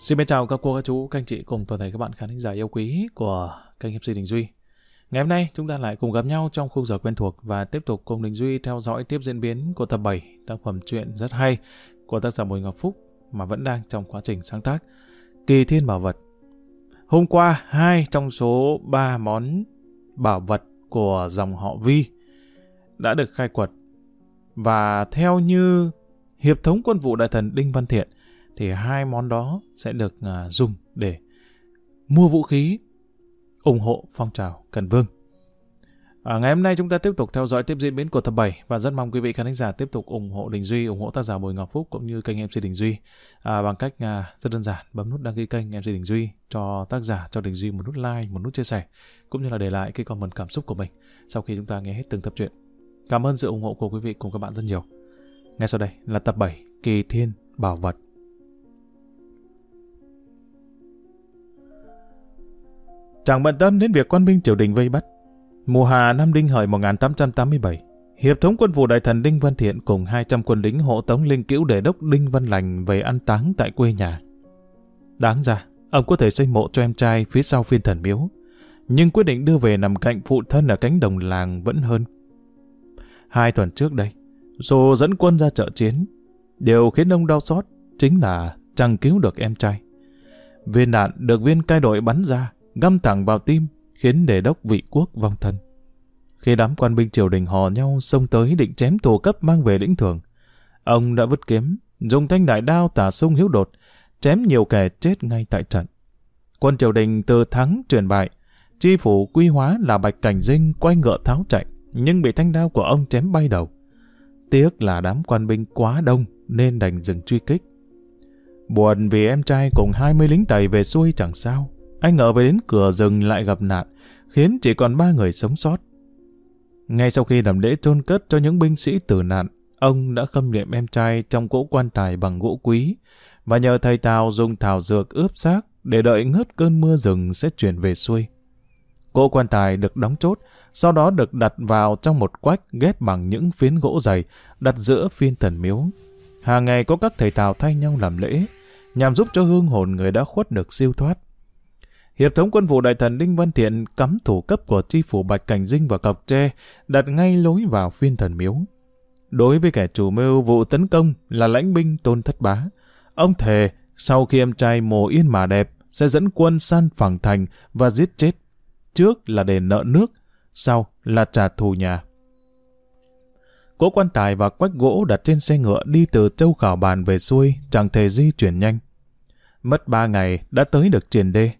Xin mến chào các cô, các chú, các anh chị cùng toàn thể các bạn khán thính giả yêu quý của kênh MC Đình Duy. Ngày hôm nay chúng ta lại cùng gặp nhau trong khung giờ quen thuộc và tiếp tục cùng Đình Duy theo dõi tiếp diễn biến của tập 7 tác phẩm truyện rất hay của tác giả Bùi Ngọc Phúc mà vẫn đang trong quá trình sáng tác. Kỳ Thiên Bảo Vật Hôm qua, hai trong số ba món bảo vật của dòng họ Vi đã được khai quật và theo như Hiệp thống quân vụ đại thần Đinh Văn Thiện thì hai món đó sẽ được uh, dùng để mua vũ khí ủng hộ phong trào Cần Vương. À, ngày hôm nay chúng ta tiếp tục theo dõi tiếp diễn biến của tập 7 và rất mong quý vị khán giả tiếp tục ủng hộ Đình Duy, ủng hộ tác giả Bùi Ngọc Phúc cũng như kênh MC Đình Duy à, bằng cách à, rất đơn giản bấm nút đăng ký kênh MC Đình Duy cho tác giả cho Đình Duy một nút like, một nút chia sẻ cũng như là để lại cái comment cảm xúc của mình sau khi chúng ta nghe hết từng tập truyện. Cảm ơn sự ủng hộ của quý vị cùng các bạn rất nhiều. Ngay sau đây là tập 7 Kỳ Thiên Bảo Vật. Chẳng bận tâm đến việc quan binh triều đình vây bắt. Mùa hạ năm Đinh Hợi 1887, Hiệp thống quân vụ đại thần Đinh Văn Thiện cùng 200 quân lính hộ tống linh cữu đề đốc Đinh Văn Lành về ăn táng tại quê nhà. Đáng ra, ông có thể xây mộ cho em trai phía sau phiên thần miếu, nhưng quyết định đưa về nằm cạnh phụ thân ở cánh đồng làng vẫn hơn. Hai tuần trước đây, dù dẫn quân ra trợ chiến, điều khiến ông đau xót chính là chẳng cứu được em trai. Viên đạn được viên cai đội bắn ra, găm thẳng vào tim, khiến đề đốc vị quốc vong thân. Khi đám quan binh triều đình hò nhau xông tới định chém tù cấp mang về lĩnh thường, ông đã vứt kiếm, dùng thanh đại đao tả sung hiếu đột, chém nhiều kẻ chết ngay tại trận. Quân triều đình từ thắng truyền bại, chi phủ quy hóa là bạch cảnh dinh quay ngựa tháo chạy, nhưng bị thanh đao của ông chém bay đầu. Tiếc là đám quan binh quá đông nên đành dừng truy kích. Buồn vì em trai cùng 20 lính tày về xuôi chẳng sao. Anh ngờ về đến cửa rừng lại gặp nạn, khiến chỉ còn ba người sống sót. Ngay sau khi làm lễ chôn cất cho những binh sĩ tử nạn, ông đã khâm niệm em trai trong cỗ quan tài bằng gỗ quý và nhờ thầy Tào dùng thảo dược ướp xác để đợi ngớt cơn mưa rừng sẽ chuyển về xuôi. Cỗ quan tài được đóng chốt, sau đó được đặt vào trong một quách ghép bằng những phiến gỗ dày, đặt giữa phiên thần miếu. Hàng ngày có các thầy Tào thay nhau làm lễ, nhằm giúp cho hương hồn người đã khuất được siêu thoát. Hiệp thống quân vụ đại thần Đinh Văn Thiện cắm thủ cấp của tri phủ Bạch Cảnh Dinh và cọc tre, đặt ngay lối vào phiên thần miếu. Đối với kẻ chủ mưu vụ tấn công là lãnh binh Tôn Thất Bá, ông thề sau khi em trai mồ yên mà đẹp sẽ dẫn quân san phẳng thành và giết chết. Trước là để nợ nước, sau là trả thù nhà. Cố quan tài và quách gỗ đặt trên xe ngựa đi từ châu khảo bàn về xuôi chẳng thể di chuyển nhanh. Mất ba ngày đã tới được triển đê.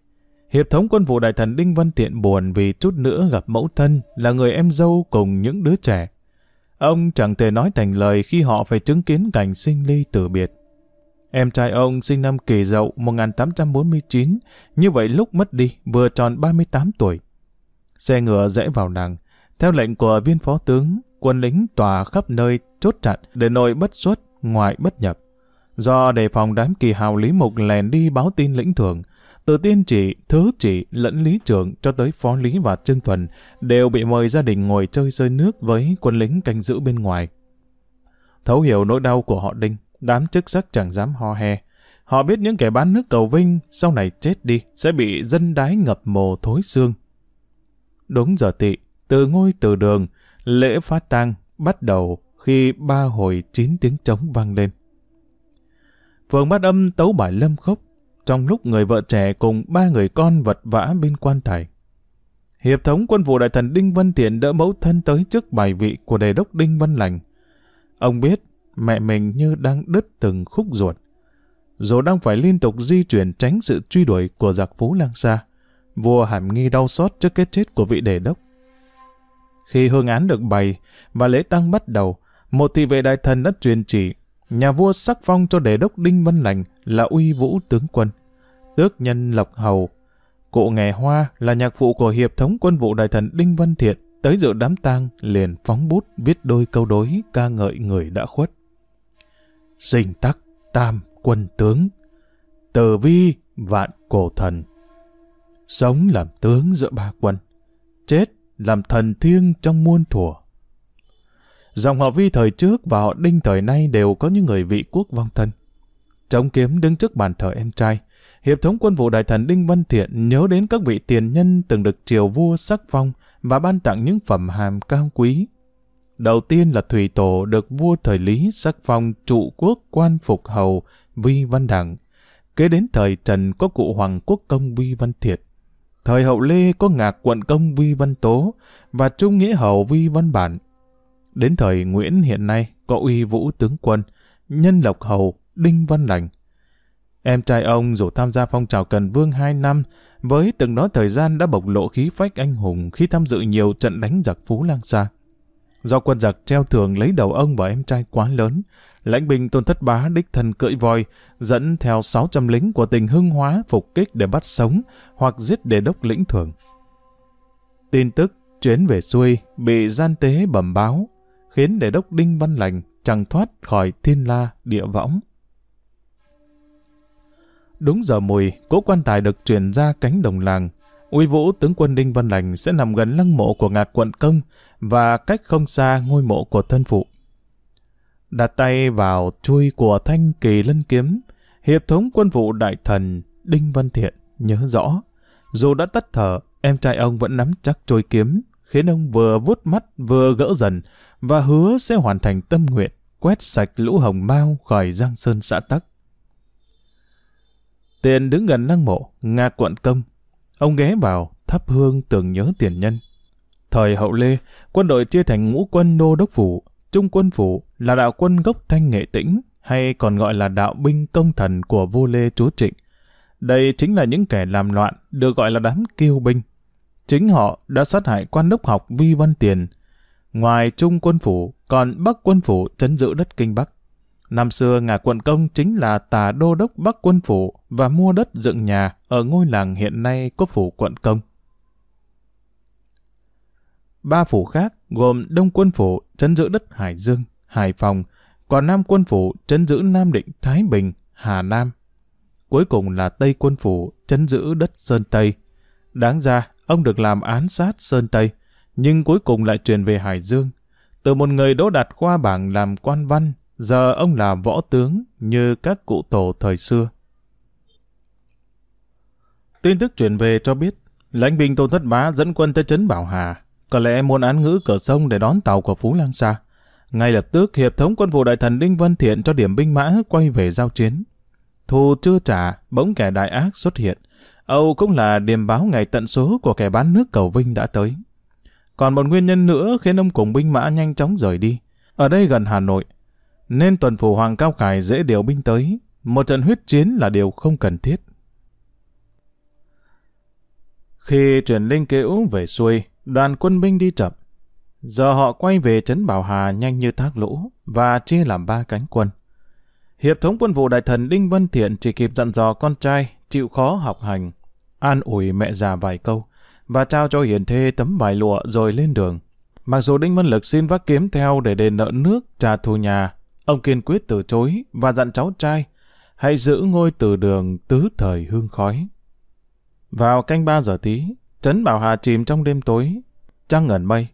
Hiệp thống quân vụ đại thần Đinh Văn Tiện buồn vì chút nữa gặp mẫu thân là người em dâu cùng những đứa trẻ. Ông chẳng thể nói thành lời khi họ phải chứng kiến cảnh sinh ly tử biệt. Em trai ông sinh năm kỷ dậu 1849, như vậy lúc mất đi vừa tròn 38 tuổi. Xe ngựa rẽ vào nàng, theo lệnh của viên phó tướng, quân lính tòa khắp nơi chốt chặn để nội bất xuất, ngoại bất nhập. Do đề phòng đám kỳ hào Lý Mục lèn đi báo tin lĩnh thường, từ tiên trị, thứ trị, lẫn lý trưởng cho tới phó lý và trương thuần đều bị mời gia đình ngồi chơi rơi nước với quân lính canh giữ bên ngoài. Thấu hiểu nỗi đau của họ Đinh, đám chức sắc chẳng dám ho he. Họ biết những kẻ bán nước cầu vinh sau này chết đi sẽ bị dân đái ngập mồ thối xương. Đúng giờ tị, từ ngôi từ đường, lễ phát tang bắt đầu khi ba hồi chín tiếng trống vang lên. Phường bát âm tấu bài lâm khốc, trong lúc người vợ trẻ cùng ba người con vật vã bên quan tài. Hiệp thống quân vụ đại thần Đinh Văn Tiện đỡ mẫu thân tới trước bài vị của đề đốc Đinh Văn Lành. Ông biết mẹ mình như đang đứt từng khúc ruột. Dù đang phải liên tục di chuyển tránh sự truy đuổi của giặc phú lang xa, vua hàm nghi đau xót trước cái chết của vị đề đốc. Khi hương án được bày và lễ tăng bắt đầu, một thị vệ đại thần đã truyền chỉ nhà vua sắc phong cho đề đốc Đinh Văn Lành là uy vũ tướng quân, tước nhân lộc hầu. Cụ nghè hoa là nhạc phụ của hiệp thống quân vụ đại thần Đinh Văn Thiện tới dự đám tang liền phóng bút viết đôi câu đối ca ngợi người đã khuất. Sinh tắc tam quân tướng, tờ vi vạn cổ thần. Sống làm tướng giữa ba quân, chết làm thần thiêng trong muôn thủa. Dòng họ Vi thời trước và họ Đinh thời nay đều có những người vị quốc vong thân. Chống kiếm đứng trước bàn thờ em trai, Hiệp thống quân vụ đại thần Đinh Văn Thiện nhớ đến các vị tiền nhân từng được triều vua sắc phong và ban tặng những phẩm hàm cao quý. Đầu tiên là Thủy Tổ được vua thời Lý sắc phong trụ quốc quan phục hầu Vi Văn Đẳng. Kế đến thời Trần có cụ Hoàng Quốc Công Vi Văn Thiệt. Thời hậu Lê có ngạc quận công Vi Văn Tố và Trung Nghĩa Hầu Vi Văn Bản. Đến thời Nguyễn hiện nay có uy vũ tướng quân, nhân lộc hầu Đinh Văn Lành. Em trai ông dù tham gia phong trào Cần Vương 2 năm, với từng đó thời gian đã bộc lộ khí phách anh hùng khi tham dự nhiều trận đánh giặc Phú Lang Sa. Do quân giặc treo thường lấy đầu ông và em trai quá lớn, lãnh binh tôn thất bá đích thân cưỡi voi, dẫn theo 600 lính của tỉnh Hưng Hóa phục kích để bắt sống hoặc giết đề đốc lĩnh thường. Tin tức chuyến về xuôi bị gian tế bẩm báo, khiến đề đốc Đinh Văn Lành chẳng thoát khỏi thiên la địa võng. Đúng giờ mùi, cỗ quan tài được chuyển ra cánh đồng làng. Uy vũ tướng quân Đinh Văn Lành sẽ nằm gần lăng mộ của ngạc quận công và cách không xa ngôi mộ của thân phụ. Đặt tay vào chui của thanh kỳ lân kiếm, hiệp thống quân vụ đại thần Đinh Văn Thiện nhớ rõ. Dù đã tắt thở, em trai ông vẫn nắm chắc trôi kiếm, khiến ông vừa vuốt mắt vừa gỡ dần và hứa sẽ hoàn thành tâm nguyện quét sạch lũ hồng mau khỏi giang sơn xã tắc. Tiền đứng gần lăng mộ, Nga quận công. Ông ghé vào, thắp hương tưởng nhớ tiền nhân. Thời hậu Lê, quân đội chia thành ngũ quân đô đốc phủ, trung quân phủ là đạo quân gốc thanh nghệ tĩnh, hay còn gọi là đạo binh công thần của vua Lê Chúa Trịnh. Đây chính là những kẻ làm loạn, được gọi là đám kiêu binh. Chính họ đã sát hại quan đốc học Vi Văn Tiền. Ngoài trung quân phủ, còn bắc quân phủ chấn giữ đất Kinh Bắc. Năm xưa ngà quận công chính là tà đô đốc Bắc quân phủ và mua đất dựng nhà ở ngôi làng hiện nay có phủ quận công. Ba phủ khác gồm Đông quân phủ trấn giữ đất Hải Dương, Hải Phòng, còn Nam quân phủ trấn giữ Nam Định, Thái Bình, Hà Nam. Cuối cùng là Tây quân phủ trấn giữ đất Sơn Tây. Đáng ra, ông được làm án sát Sơn Tây, nhưng cuối cùng lại chuyển về Hải Dương. Từ một người đỗ đạt khoa bảng làm quan văn giờ ông là võ tướng như các cụ tổ thời xưa. Tin tức truyền về cho biết, lãnh binh Tôn Thất Bá dẫn quân tới trấn Bảo Hà, có lẽ muốn án ngữ cửa sông để đón tàu của Phú Lang Sa. Ngay lập tức, hiệp thống quân vụ đại thần Đinh Văn Thiện cho điểm binh mã quay về giao chiến. Thù chưa trả, bỗng kẻ đại ác xuất hiện. Âu cũng là điềm báo ngày tận số của kẻ bán nước cầu Vinh đã tới. Còn một nguyên nhân nữa khiến ông cùng binh mã nhanh chóng rời đi. Ở đây gần Hà Nội, nên tuần phủ Hoàng Cao Khải dễ điều binh tới. Một trận huyết chiến là điều không cần thiết. Khi truyền linh cữu về xuôi, đoàn quân binh đi chậm. Giờ họ quay về trấn Bảo Hà nhanh như thác lũ và chia làm ba cánh quân. Hiệp thống quân vụ đại thần Đinh Văn Thiện chỉ kịp dặn dò con trai chịu khó học hành, an ủi mẹ già vài câu và trao cho hiền thê tấm vải lụa rồi lên đường. Mặc dù Đinh Văn Lực xin vác kiếm theo để đền nợ nước trả thù nhà, Ông kiên quyết từ chối và dặn cháu trai hãy giữ ngôi từ đường tứ thời hương khói. Vào canh ba giờ tí, Trấn Bảo Hà chìm trong đêm tối, trăng ngẩn mây,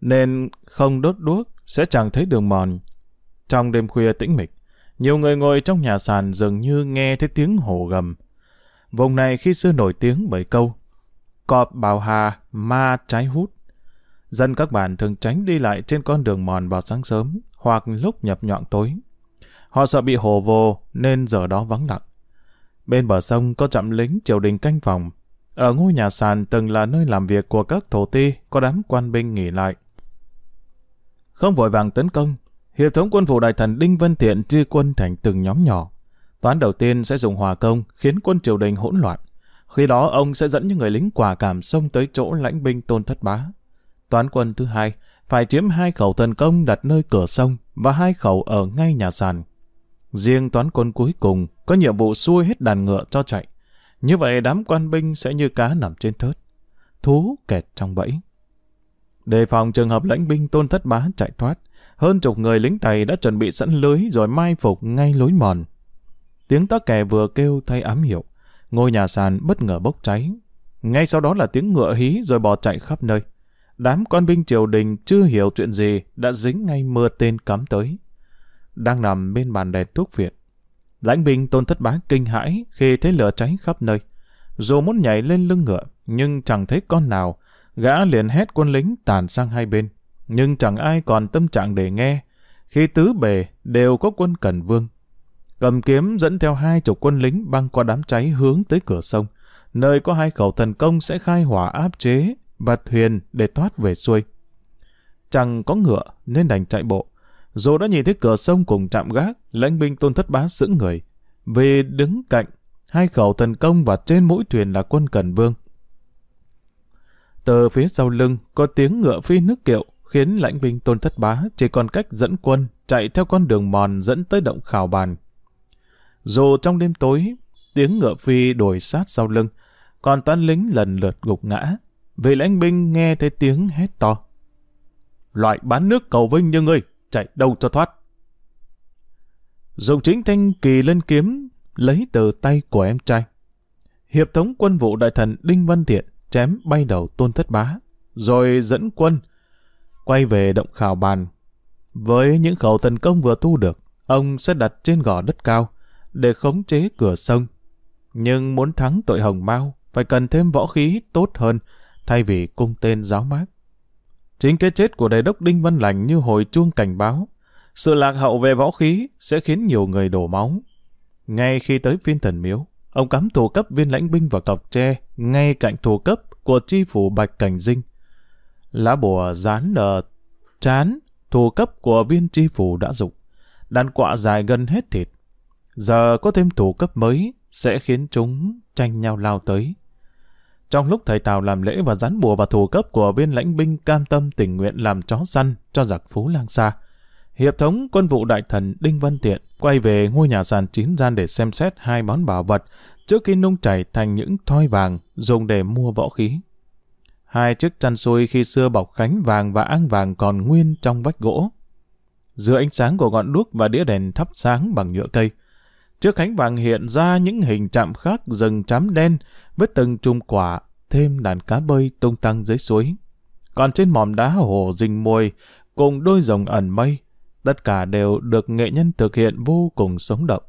nên không đốt đuốc sẽ chẳng thấy đường mòn. Trong đêm khuya tĩnh mịch, nhiều người ngồi trong nhà sàn dường như nghe thấy tiếng hổ gầm. Vùng này khi xưa nổi tiếng bởi câu Cọp bào Hà, ma trái hút. Dân các bản thường tránh đi lại trên con đường mòn vào sáng sớm, hoặc lúc nhập nhọn tối. Họ sợ bị hồ vô nên giờ đó vắng lặng. Bên bờ sông có trạm lính triều đình canh phòng. Ở ngôi nhà sàn từng là nơi làm việc của các thổ ti có đám quan binh nghỉ lại. Không vội vàng tấn công, Hiệp thống quân vụ đại thần Đinh Văn Thiện chia quân thành từng nhóm nhỏ. Toán đầu tiên sẽ dùng hòa công khiến quân triều đình hỗn loạn. Khi đó ông sẽ dẫn những người lính quả cảm xông tới chỗ lãnh binh tôn thất bá. Toán quân thứ hai phải chiếm hai khẩu thần công đặt nơi cửa sông và hai khẩu ở ngay nhà sàn. Riêng toán quân cuối cùng có nhiệm vụ xuôi hết đàn ngựa cho chạy. Như vậy đám quan binh sẽ như cá nằm trên thớt. Thú kẹt trong bẫy. Đề phòng trường hợp lãnh binh tôn thất bá chạy thoát, hơn chục người lính tày đã chuẩn bị sẵn lưới rồi mai phục ngay lối mòn. Tiếng tắc kè vừa kêu thay ám hiệu, ngôi nhà sàn bất ngờ bốc cháy. Ngay sau đó là tiếng ngựa hí rồi bò chạy khắp nơi đám quan binh triều đình chưa hiểu chuyện gì đã dính ngay mưa tên cắm tới. Đang nằm bên bàn đèn thuốc viện. Lãnh binh tôn thất bá kinh hãi khi thấy lửa cháy khắp nơi. Dù muốn nhảy lên lưng ngựa, nhưng chẳng thấy con nào. Gã liền hét quân lính tàn sang hai bên. Nhưng chẳng ai còn tâm trạng để nghe. Khi tứ bề đều có quân Cần Vương. Cầm kiếm dẫn theo hai chục quân lính băng qua đám cháy hướng tới cửa sông, nơi có hai khẩu thần công sẽ khai hỏa áp chế và thuyền để thoát về xuôi. Chẳng có ngựa nên đành chạy bộ. Dù đã nhìn thấy cửa sông cùng chạm gác, lãnh binh tôn thất bá sững người. Vì đứng cạnh, hai khẩu thần công và trên mũi thuyền là quân Cần Vương. Từ phía sau lưng có tiếng ngựa phi nước kiệu khiến lãnh binh tôn thất bá chỉ còn cách dẫn quân chạy theo con đường mòn dẫn tới động khảo bàn. Dù trong đêm tối, tiếng ngựa phi đuổi sát sau lưng, còn toán lính lần lượt gục ngã, vị lãnh binh nghe thấy tiếng hét to. Loại bán nước cầu vinh như ngươi, chạy đâu cho thoát. Dùng chính thanh kỳ lên kiếm, lấy từ tay của em trai. Hiệp thống quân vụ đại thần Đinh Văn Thiện chém bay đầu tôn thất bá, rồi dẫn quân, quay về động khảo bàn. Với những khẩu tấn công vừa thu được, ông sẽ đặt trên gò đất cao, để khống chế cửa sông. Nhưng muốn thắng tội hồng mau, phải cần thêm võ khí tốt hơn, thay vì cung tên giáo mát. Chính cái chết của đại đốc Đinh Văn Lành như hồi chuông cảnh báo, sự lạc hậu về võ khí sẽ khiến nhiều người đổ máu. Ngay khi tới phiên thần miếu, ông cắm thủ cấp viên lãnh binh vào cọc tre ngay cạnh thủ cấp của chi phủ Bạch Cảnh Dinh. Lá bùa dán ở chán, thủ cấp của viên chi phủ đã dục Đàn quạ dài gần hết thịt. Giờ có thêm thủ cấp mới sẽ khiến chúng tranh nhau lao tới. Trong lúc thầy Tào làm lễ và dán bùa và thủ cấp của viên lãnh binh cam tâm tình nguyện làm chó săn cho giặc phú lang xa, Hiệp thống quân vụ đại thần Đinh Văn Tiện quay về ngôi nhà sàn chín gian để xem xét hai món bảo vật trước khi nung chảy thành những thoi vàng dùng để mua võ khí. Hai chiếc chăn xuôi khi xưa bọc khánh vàng và áng vàng còn nguyên trong vách gỗ. Giữa ánh sáng của ngọn đuốc và đĩa đèn thắp sáng bằng nhựa cây, trước khánh vàng hiện ra những hình chạm khắc rừng chám đen với từng chùm quả, thêm đàn cá bơi tung tăng dưới suối. Còn trên mỏm đá hồ rình mùi cùng đôi rồng ẩn mây, tất cả đều được nghệ nhân thực hiện vô cùng sống động.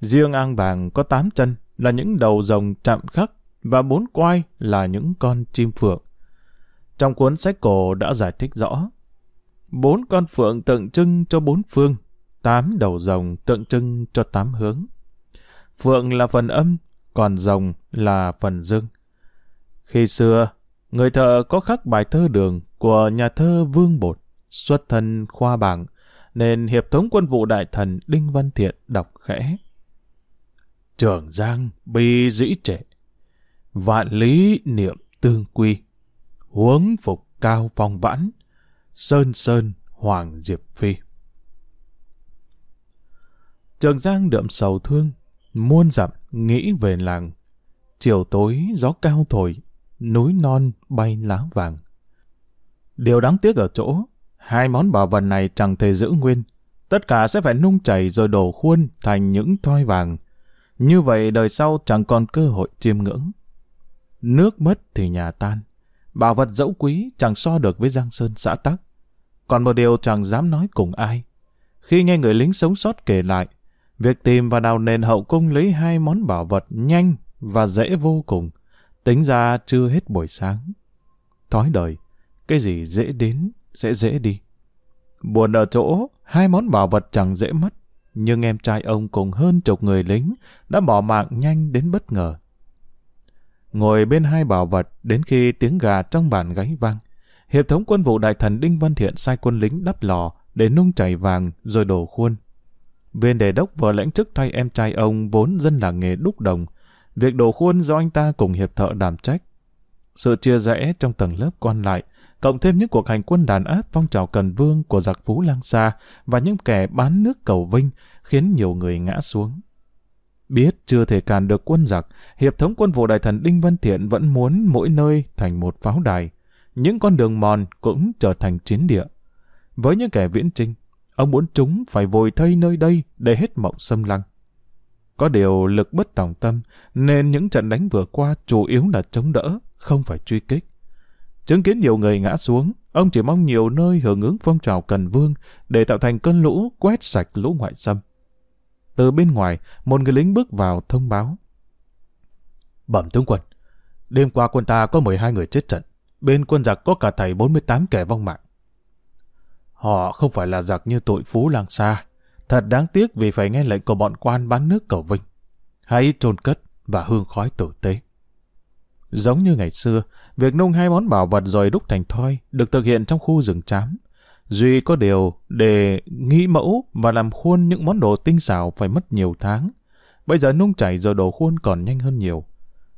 Riêng ang vàng có tám chân là những đầu rồng chạm khắc và bốn quai là những con chim phượng. Trong cuốn sách cổ đã giải thích rõ. Bốn con phượng tượng trưng cho bốn phương, tám đầu rồng tượng trưng cho tám hướng. Phượng là phần âm, còn rồng là phần dương. Khi xưa, người thợ có khắc bài thơ đường của nhà thơ Vương Bột, xuất thân khoa bảng, nên hiệp thống quân vụ đại thần Đinh Văn Thiện đọc khẽ. Trường Giang bi dĩ trệ, vạn lý niệm tương quy, huống phục cao phong vãn, sơn sơn hoàng diệp phi. Trường Giang đượm sầu thương, muôn dặm nghĩ về làng. Chiều tối gió cao thổi, núi non bay lá vàng. Điều đáng tiếc ở chỗ, hai món bảo vật này chẳng thể giữ nguyên. Tất cả sẽ phải nung chảy rồi đổ khuôn thành những thoi vàng. Như vậy đời sau chẳng còn cơ hội chiêm ngưỡng. Nước mất thì nhà tan. Bảo vật dẫu quý chẳng so được với Giang Sơn xã Tắc. Còn một điều chẳng dám nói cùng ai. Khi nghe người lính sống sót kể lại, việc tìm và đào nền hậu cung lấy hai món bảo vật nhanh và dễ vô cùng, tính ra chưa hết buổi sáng. Thói đời, cái gì dễ đến sẽ dễ đi. Buồn ở chỗ, hai món bảo vật chẳng dễ mất, nhưng em trai ông cùng hơn chục người lính đã bỏ mạng nhanh đến bất ngờ. Ngồi bên hai bảo vật đến khi tiếng gà trong bàn gáy vang, Hiệp thống quân vụ đại thần Đinh Văn Thiện sai quân lính đắp lò để nung chảy vàng rồi đổ khuôn. Viên đề đốc vừa lãnh chức thay em trai ông vốn dân làng nghề đúc đồng. Việc đổ khuôn do anh ta cùng hiệp thợ đảm trách. Sự chia rẽ trong tầng lớp quan lại, cộng thêm những cuộc hành quân đàn áp phong trào cần vương của giặc phú lang xa và những kẻ bán nước cầu vinh khiến nhiều người ngã xuống. Biết chưa thể càn được quân giặc, hiệp thống quân vụ đại thần Đinh Văn Thiện vẫn muốn mỗi nơi thành một pháo đài những con đường mòn cũng trở thành chiến địa. Với những kẻ viễn trinh, ông muốn chúng phải vội thây nơi đây để hết mộng xâm lăng. Có điều lực bất tòng tâm, nên những trận đánh vừa qua chủ yếu là chống đỡ, không phải truy kích. Chứng kiến nhiều người ngã xuống, ông chỉ mong nhiều nơi hưởng ứng phong trào cần vương để tạo thành cơn lũ quét sạch lũ ngoại xâm. Từ bên ngoài, một người lính bước vào thông báo. Bẩm tướng quân, đêm qua quân ta có 12 người chết trận. Bên quân giặc có cả thầy 48 kẻ vong mạng. Họ không phải là giặc như tội phú lang xa. Thật đáng tiếc vì phải nghe lệnh của bọn quan bán nước cầu vinh. Hãy trôn cất và hương khói tử tế. Giống như ngày xưa, việc nung hai món bảo vật rồi đúc thành thoi được thực hiện trong khu rừng trám. Duy có điều để nghĩ mẫu và làm khuôn những món đồ tinh xảo phải mất nhiều tháng. Bây giờ nung chảy rồi đồ khuôn còn nhanh hơn nhiều.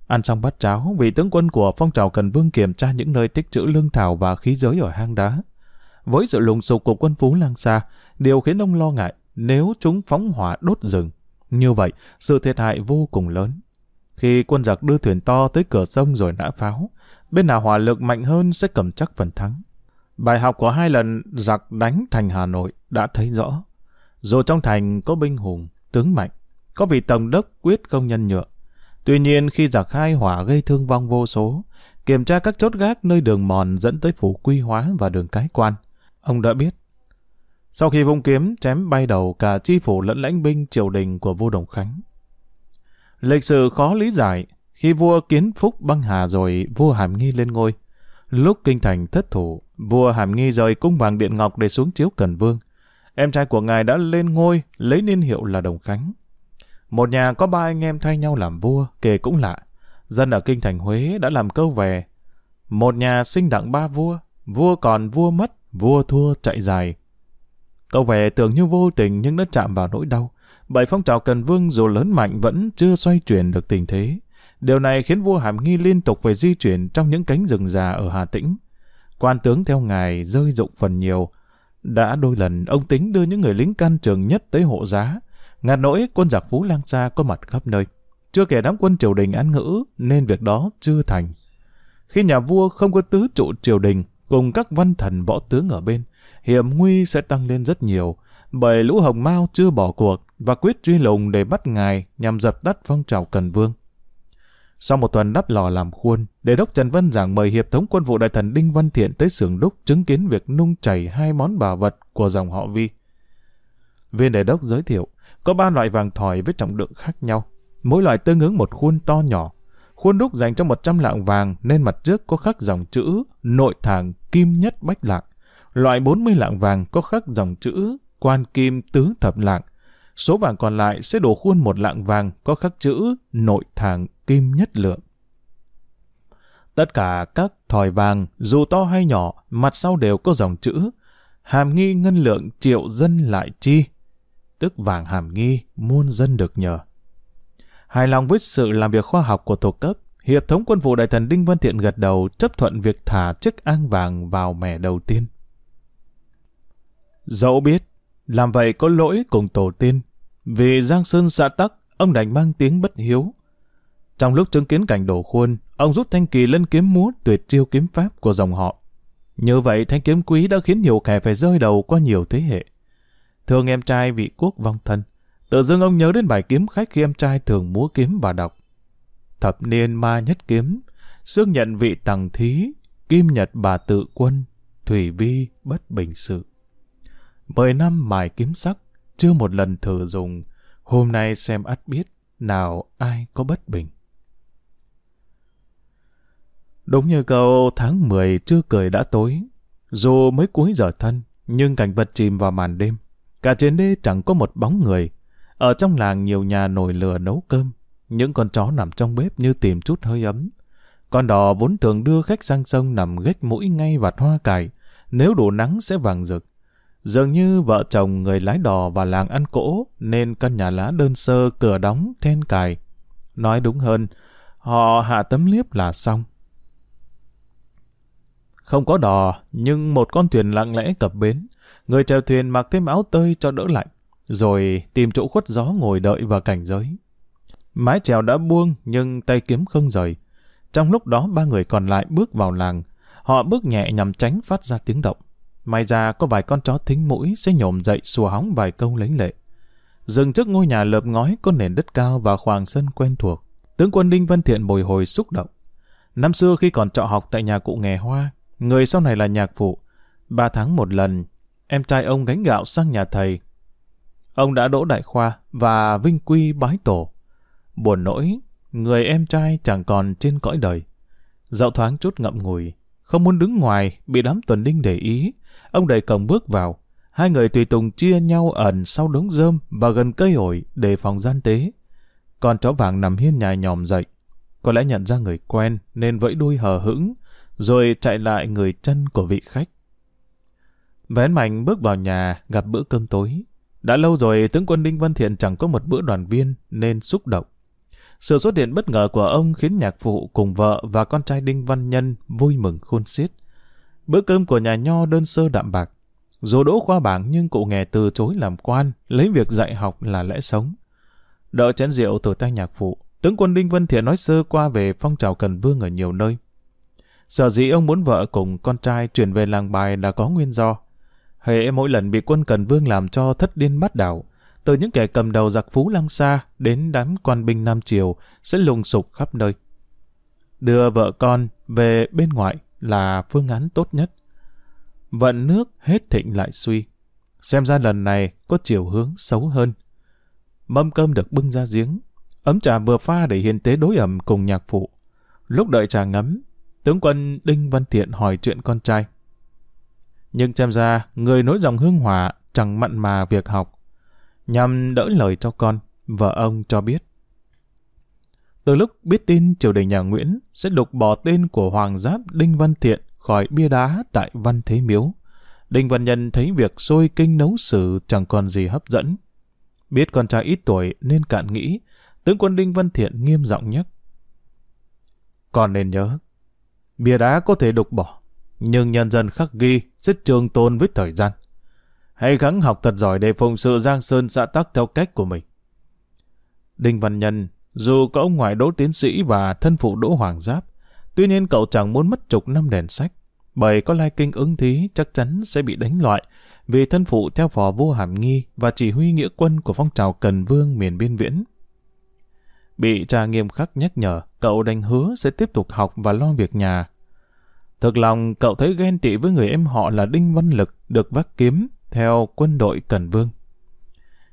Ăn xong bát cháo, vị tướng quân của phong trào Cần Vương kiểm tra những nơi tích trữ lương thảo và khí giới ở hang đá. Với sự lùng sục của quân Phú Lang xa điều khiến ông lo ngại nếu chúng phóng hỏa đốt rừng. Như vậy, sự thiệt hại vô cùng lớn. Khi quân giặc đưa thuyền to tới cửa sông rồi nã pháo, bên nào hỏa lực mạnh hơn sẽ cầm chắc phần thắng. Bài học của hai lần giặc đánh thành Hà Nội đã thấy rõ. Dù trong thành có binh hùng, tướng mạnh, có vị tổng đốc quyết không nhân nhượng. Tuy nhiên khi giặc khai hỏa gây thương vong vô số, kiểm tra các chốt gác nơi đường mòn dẫn tới phủ quy hóa và đường cái quan, ông đã biết. Sau khi vung kiếm chém bay đầu cả chi phủ lẫn lãnh binh triều đình của vua Đồng Khánh. Lịch sử khó lý giải, khi vua Kiến Phúc băng hà rồi vua Hàm Nghi lên ngôi. Lúc kinh thành thất thủ, vua Hàm Nghi rời cung vàng điện ngọc để xuống chiếu Cần Vương. Em trai của ngài đã lên ngôi, lấy niên hiệu là Đồng Khánh. Một nhà có ba anh em thay nhau làm vua, kể cũng lạ. Dân ở kinh thành Huế đã làm câu về. Một nhà sinh đặng ba vua, vua còn vua mất, vua thua chạy dài. Cậu về tưởng như vô tình nhưng đã chạm vào nỗi đau. bảy phong trào Cần Vương dù lớn mạnh vẫn chưa xoay chuyển được tình thế. Điều này khiến vua Hàm Nghi liên tục phải di chuyển trong những cánh rừng già ở Hà Tĩnh. Quan tướng theo ngài rơi rụng phần nhiều. Đã đôi lần ông tính đưa những người lính can trường nhất tới hộ giá. Ngạt nỗi quân giặc Phú Lang Sa có mặt khắp nơi. Chưa kể đám quân triều đình án ngữ nên việc đó chưa thành. Khi nhà vua không có tứ trụ triều đình cùng các văn thần võ tướng ở bên, hiểm nguy sẽ tăng lên rất nhiều bởi lũ hồng mao chưa bỏ cuộc và quyết truy lùng để bắt ngài nhằm dập tắt phong trào Cần Vương. Sau một tuần đắp lò làm khuôn, đề đốc Trần Văn Giảng mời hiệp thống quân vụ đại thần Đinh Văn Thiện tới xưởng đúc chứng kiến việc nung chảy hai món bảo vật của dòng họ Vi. Viên đề đốc giới thiệu, có ba loại vàng thỏi với trọng lượng khác nhau, mỗi loại tương ứng một khuôn to nhỏ. Khuôn đúc dành cho 100 lạng vàng nên mặt trước có khắc dòng chữ nội thẳng kim nhất bách lạng. Loại 40 lạng vàng có khắc dòng chữ quan kim tứ thập lạng. Số vàng còn lại sẽ đổ khuôn một lạng vàng có khắc chữ nội thàng kim nhất lượng. Tất cả các thỏi vàng, dù to hay nhỏ, mặt sau đều có dòng chữ hàm nghi ngân lượng triệu dân lại chi, tức vàng hàm nghi muôn dân được nhờ. Hài lòng với sự làm việc khoa học của thuộc cấp, Hiệp thống quân vụ đại thần Đinh Văn Thiện gật đầu chấp thuận việc thả chiếc an vàng vào mẻ đầu tiên. Dẫu biết, làm vậy có lỗi cùng tổ tiên, vì Giang Sơn xã tắc, ông đành mang tiếng bất hiếu. Trong lúc chứng kiến cảnh đổ khuôn, ông rút thanh kỳ lên kiếm múa tuyệt chiêu kiếm pháp của dòng họ. Như vậy thanh kiếm quý đã khiến nhiều kẻ phải rơi đầu qua nhiều thế hệ. Thường em trai vị quốc vong thân, tự dưng ông nhớ đến bài kiếm khách khi em trai thường múa kiếm và đọc. Thập niên ma nhất kiếm, xương nhận vị tằng thí, kim nhật bà tự quân, thủy vi bất bình sự. Mười năm mài kiếm sắc, chưa một lần thử dùng, hôm nay xem ắt biết, nào ai có bất bình. Đúng như câu tháng 10 chưa cười đã tối, dù mới cuối giờ thân, nhưng cảnh vật chìm vào màn đêm. Cả trên đê chẳng có một bóng người. Ở trong làng nhiều nhà nồi lửa nấu cơm, những con chó nằm trong bếp như tìm chút hơi ấm. Con đò vốn thường đưa khách sang sông nằm ghét mũi ngay vạt hoa cải, nếu đủ nắng sẽ vàng rực. Dường như vợ chồng người lái đò và làng ăn cỗ nên căn nhà lá đơn sơ cửa đóng then cài. Nói đúng hơn, họ hạ tấm liếp là xong. Không có đò, nhưng một con thuyền lặng lẽ cập bến. Người chèo thuyền mặc thêm áo tơi cho đỡ lạnh, rồi tìm chỗ khuất gió ngồi đợi vào cảnh giới. Mái chèo đã buông nhưng tay kiếm không rời. Trong lúc đó ba người còn lại bước vào làng. Họ bước nhẹ nhằm tránh phát ra tiếng động. May ra có vài con chó thính mũi sẽ nhổm dậy xùa hóng vài câu lấy lệ. Dừng trước ngôi nhà lợp ngói có nền đất cao và khoảng sân quen thuộc. Tướng quân Đinh Văn Thiện bồi hồi xúc động. Năm xưa khi còn trọ học tại nhà cụ nghề hoa, người sau này là nhạc phụ. Ba tháng một lần, em trai ông gánh gạo sang nhà thầy. ông đã đỗ đại khoa và vinh quy bái tổ. Buồn nỗi, người em trai chẳng còn trên cõi đời. Dạo thoáng chút ngậm ngùi, không muốn đứng ngoài, bị đám tuần đinh để ý. Ông đẩy cổng bước vào. Hai người tùy tùng chia nhau ẩn sau đống rơm và gần cây ổi để phòng gian tế. Con chó vàng nằm hiên nhài nhòm dậy. Có lẽ nhận ra người quen nên vẫy đuôi hờ hững, rồi chạy lại người chân của vị khách. Vén mạnh bước vào nhà gặp bữa cơm tối. Đã lâu rồi tướng quân Đinh Văn Thiện chẳng có một bữa đoàn viên nên xúc động. Sự xuất hiện bất ngờ của ông khiến nhạc phụ cùng vợ và con trai Đinh Văn Nhân vui mừng khôn xiết. Bữa cơm của nhà nho đơn sơ đạm bạc. Dù đỗ khoa bảng nhưng cụ nghề từ chối làm quan, lấy việc dạy học là lẽ sống. Đợi chén rượu từ tay nhạc phụ, tướng quân Đinh Văn Thiện nói sơ qua về phong trào Cần Vương ở nhiều nơi. Sở dĩ ông muốn vợ cùng con trai chuyển về làng bài là có nguyên do. Hệ mỗi lần bị quân Cần Vương làm cho thất điên bắt đảo, từ những kẻ cầm đầu giặc phú lăng xa đến đám quan binh Nam Triều sẽ lùng sục khắp nơi. Đưa vợ con về bên ngoại là phương án tốt nhất. Vận nước hết thịnh lại suy. Xem ra lần này có chiều hướng xấu hơn. Mâm cơm được bưng ra giếng. Ấm trà vừa pha để hiền tế đối ẩm cùng nhạc phụ. Lúc đợi trà ngấm, tướng quân Đinh Văn Thiện hỏi chuyện con trai. Nhưng xem ra, người nối dòng hương hỏa chẳng mặn mà việc học. Nhằm đỡ lời cho con, vợ ông cho biết. Từ lúc biết tin triều đình nhà Nguyễn sẽ đục bỏ tên của Hoàng Giáp Đinh Văn Thiện khỏi bia đá tại Văn Thế Miếu, Đinh Văn Nhân thấy việc sôi kinh nấu sử chẳng còn gì hấp dẫn. Biết con trai ít tuổi nên cạn nghĩ, tướng quân Đinh Văn Thiện nghiêm giọng nhắc. Con nên nhớ, bia đá có thể đục bỏ, nhưng nhân dân khắc ghi sẽ trường tồn với thời gian. Hãy gắng học thật giỏi để phụng sự Giang Sơn xã tắc theo cách của mình. Đinh Văn Nhân, dù có ông ngoại đỗ tiến sĩ và thân phụ đỗ hoàng giáp, tuy nhiên cậu chẳng muốn mất chục năm đèn sách, bởi có lai kinh ứng thí chắc chắn sẽ bị đánh loại, vì thân phụ theo phò vua Hàm Nghi và chỉ huy nghĩa quân của phong trào Cần Vương miền biên viễn. Bị cha nghiêm khắc nhắc nhở, cậu đành hứa sẽ tiếp tục học và lo việc nhà. Thực lòng cậu thấy ghen tị với người em họ là Đinh Văn Lực được vác kiếm theo quân đội Cần Vương.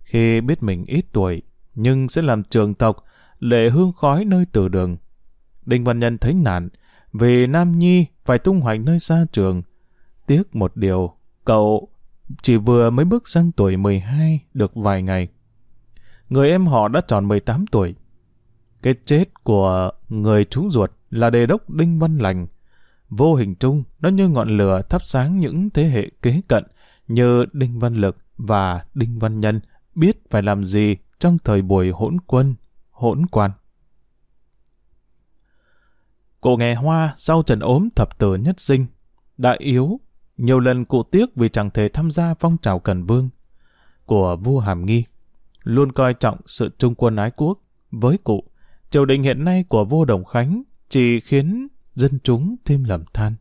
Khi biết mình ít tuổi, nhưng sẽ làm trường tộc, lệ hương khói nơi Tử đường. Đinh Văn Nhân thấy nản, vì Nam Nhi phải tung hoành nơi xa trường. Tiếc một điều, cậu chỉ vừa mới bước sang tuổi 12 được vài ngày. Người em họ đã tròn 18 tuổi. Cái chết của người chú ruột là đề đốc Đinh Văn Lành. Vô hình trung, nó như ngọn lửa thắp sáng những thế hệ kế cận, như Đinh Văn Lực và Đinh Văn Nhân biết phải làm gì trong thời buổi hỗn quân, hỗn quan. Cụ nghe hoa sau trận ốm thập tử nhất sinh, đã yếu, nhiều lần cụ tiếc vì chẳng thể tham gia phong trào Cần Vương của vua Hàm Nghi, luôn coi trọng sự trung quân ái quốc. Với cụ, triều đình hiện nay của vua Đồng Khánh chỉ khiến dân chúng thêm lầm than.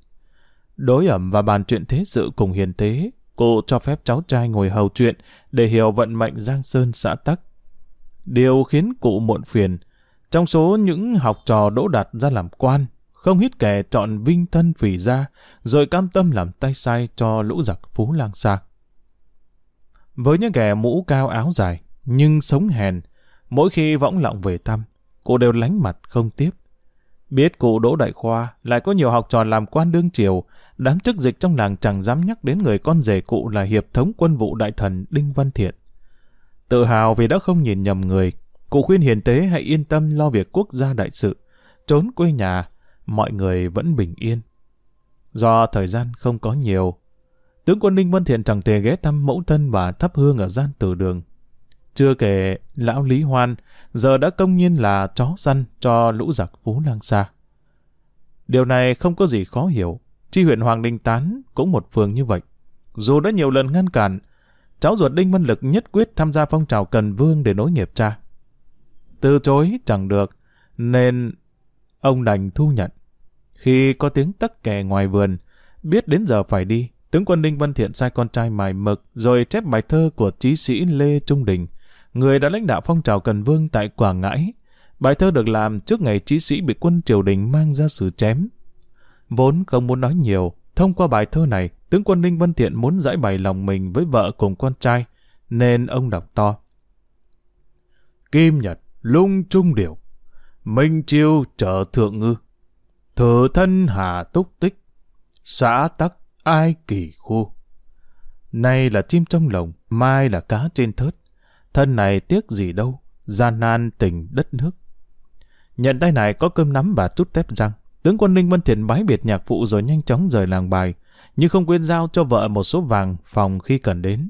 Đối ẩm và bàn chuyện thế sự cùng hiền tế Cô cho phép cháu trai ngồi hầu chuyện để hiểu vận mệnh Giang Sơn xã Tắc. Điều khiến cụ muộn phiền, trong số những học trò đỗ đạt ra làm quan, không ít kẻ chọn vinh thân phỉ ra, rồi cam tâm làm tay sai cho lũ giặc phú lang xa. Với những kẻ mũ cao áo dài, nhưng sống hèn, mỗi khi võng lọng về thăm, cô đều lánh mặt không tiếp. Biết cụ Đỗ Đại Khoa lại có nhiều học trò làm quan đương triều, đám chức dịch trong làng chẳng dám nhắc đến người con rể cụ là hiệp thống quân vụ đại thần Đinh Văn Thiện. Tự hào vì đã không nhìn nhầm người, cụ khuyên hiền tế hãy yên tâm lo việc quốc gia đại sự, trốn quê nhà, mọi người vẫn bình yên. Do thời gian không có nhiều, tướng quân Đinh Văn Thiện chẳng thể ghé thăm mẫu thân và thắp hương ở gian tử đường. Chưa kể, lão Lý Hoan giờ đã công nhiên là chó săn cho lũ giặc phú lang xa. Điều này không có gì khó hiểu. Chi huyện Hoàng Đình Tán cũng một phường như vậy. Dù đã nhiều lần ngăn cản, cháu ruột Đinh Văn Lực nhất quyết tham gia phong trào Cần Vương để nối nghiệp cha. Từ chối chẳng được, nên ông đành thu nhận. Khi có tiếng tắc kè ngoài vườn, biết đến giờ phải đi, tướng quân Đinh Văn Thiện sai con trai mài mực rồi chép bài thơ của chí sĩ Lê Trung Đình, người đã lãnh đạo phong trào Cần Vương tại Quảng Ngãi. Bài thơ được làm trước ngày chí sĩ bị quân triều đình mang ra xử chém. Vốn không muốn nói nhiều, thông qua bài thơ này, tướng quân Ninh Văn Thiện muốn giải bày lòng mình với vợ cùng con trai, nên ông đọc to. Kim Nhật, lung trung điệu, Minh Chiêu trở thượng ngư, Thử thân hà túc tích, xã tắc ai kỳ khu. Nay là chim trong lồng, mai là cá trên thớt. Thân này tiếc gì đâu, gian nan tình đất nước. Nhận tay này có cơm nắm và chút tép răng. Tướng quân Ninh Vân Thiện bái biệt nhạc phụ rồi nhanh chóng rời làng bài, nhưng không quên giao cho vợ một số vàng phòng khi cần đến.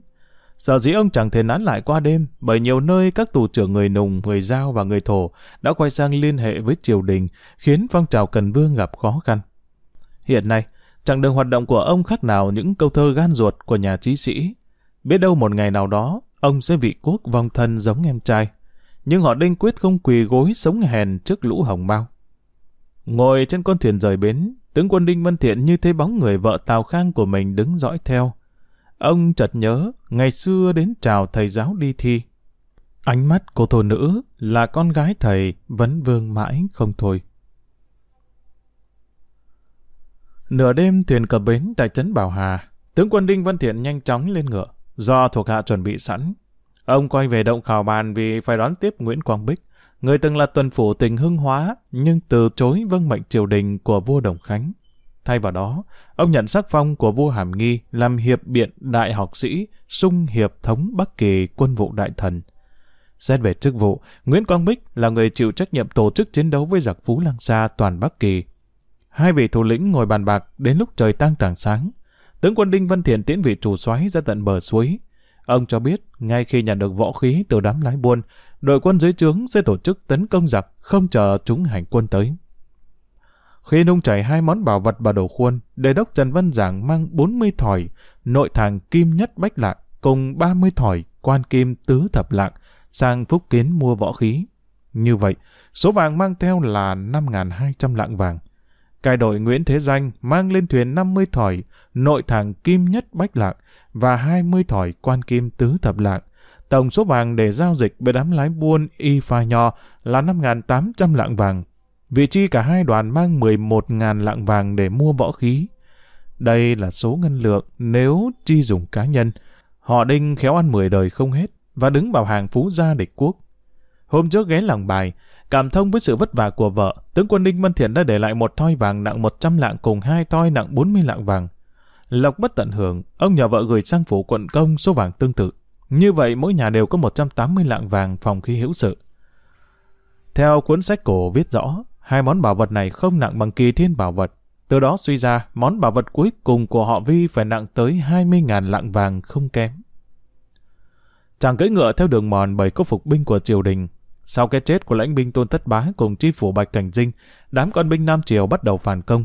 Sợ dĩ ông chẳng thể nán lại qua đêm, bởi nhiều nơi các tù trưởng người Nùng, người Giao và người Thổ đã quay sang liên hệ với triều đình, khiến phong trào Cần Vương gặp khó khăn. Hiện nay, chẳng đường hoạt động của ông khác nào những câu thơ gan ruột của nhà trí sĩ. Biết đâu một ngày nào đó, ông sẽ vị quốc vong thân giống em trai. Nhưng họ đinh quyết không quỳ gối sống hèn trước lũ hồng mau. Ngồi trên con thuyền rời bến, tướng quân Đinh Văn Thiện như thấy bóng người vợ Tào Khang của mình đứng dõi theo. Ông chợt nhớ, ngày xưa đến chào thầy giáo đi thi. Ánh mắt cô thổ nữ là con gái thầy vẫn vương mãi không thôi. Nửa đêm thuyền cập bến tại trấn Bảo Hà, tướng quân Đinh Văn Thiện nhanh chóng lên ngựa, do thuộc hạ chuẩn bị sẵn. Ông quay về động khảo bàn vì phải đón tiếp Nguyễn Quang Bích, người từng là tuần phủ tỉnh Hưng Hóa nhưng từ chối vâng mệnh triều đình của vua Đồng Khánh. Thay vào đó, ông nhận sắc phong của vua Hàm Nghi làm hiệp biện đại học sĩ, sung hiệp thống Bắc Kỳ quân vụ đại thần. Xét về chức vụ, Nguyễn Quang Bích là người chịu trách nhiệm tổ chức chiến đấu với giặc Phú Lăng Sa toàn Bắc Kỳ. Hai vị thủ lĩnh ngồi bàn bạc đến lúc trời tăng tảng sáng. Tướng quân Đinh Văn Thiện tiễn vị chủ soái ra tận bờ suối. Ông cho biết, ngay khi nhận được võ khí từ đám lái buôn, đội quân dưới trướng sẽ tổ chức tấn công giặc, không chờ chúng hành quân tới. Khi nung chảy hai món bảo vật và đồ khuôn, đề đốc Trần Văn Giảng mang 40 thỏi, nội thàng kim nhất bách lạng, cùng 30 thỏi, quan kim tứ thập lạng, sang phúc kiến mua võ khí. Như vậy, số vàng mang theo là 5.200 lạng vàng. Cai đội Nguyễn Thế Danh mang lên thuyền 50 thỏi, nội thàng kim nhất bách lạng và 20 thỏi quan kim tứ thập lạng. Tổng số vàng để giao dịch với đám lái buôn y pha nho là 5.800 lạng vàng. Vị chi cả hai đoàn mang 11.000 lạng vàng để mua võ khí. Đây là số ngân lượng nếu chi dùng cá nhân. Họ đinh khéo ăn 10 đời không hết và đứng bảo hàng phú gia địch quốc. Hôm trước ghé làng bài, cảm thông với sự vất vả của vợ, tướng quân đinh Văn Thiện đã để lại một thoi vàng nặng 100 lạng cùng hai thoi nặng 40 lạng vàng. Lộc bất tận hưởng, ông nhờ vợ gửi sang phủ quận công số vàng tương tự. Như vậy mỗi nhà đều có 180 lạng vàng phòng khi hữu sự. Theo cuốn sách cổ viết rõ, hai món bảo vật này không nặng bằng kỳ thiên bảo vật. Từ đó suy ra, món bảo vật cuối cùng của họ Vi phải nặng tới 20.000 lạng vàng không kém. Chàng cưỡi ngựa theo đường mòn bởi có phục binh của triều đình. Sau cái chết của lãnh binh Tôn Thất Bá cùng chi phủ Bạch Cảnh Dinh, đám con binh Nam Triều bắt đầu phản công.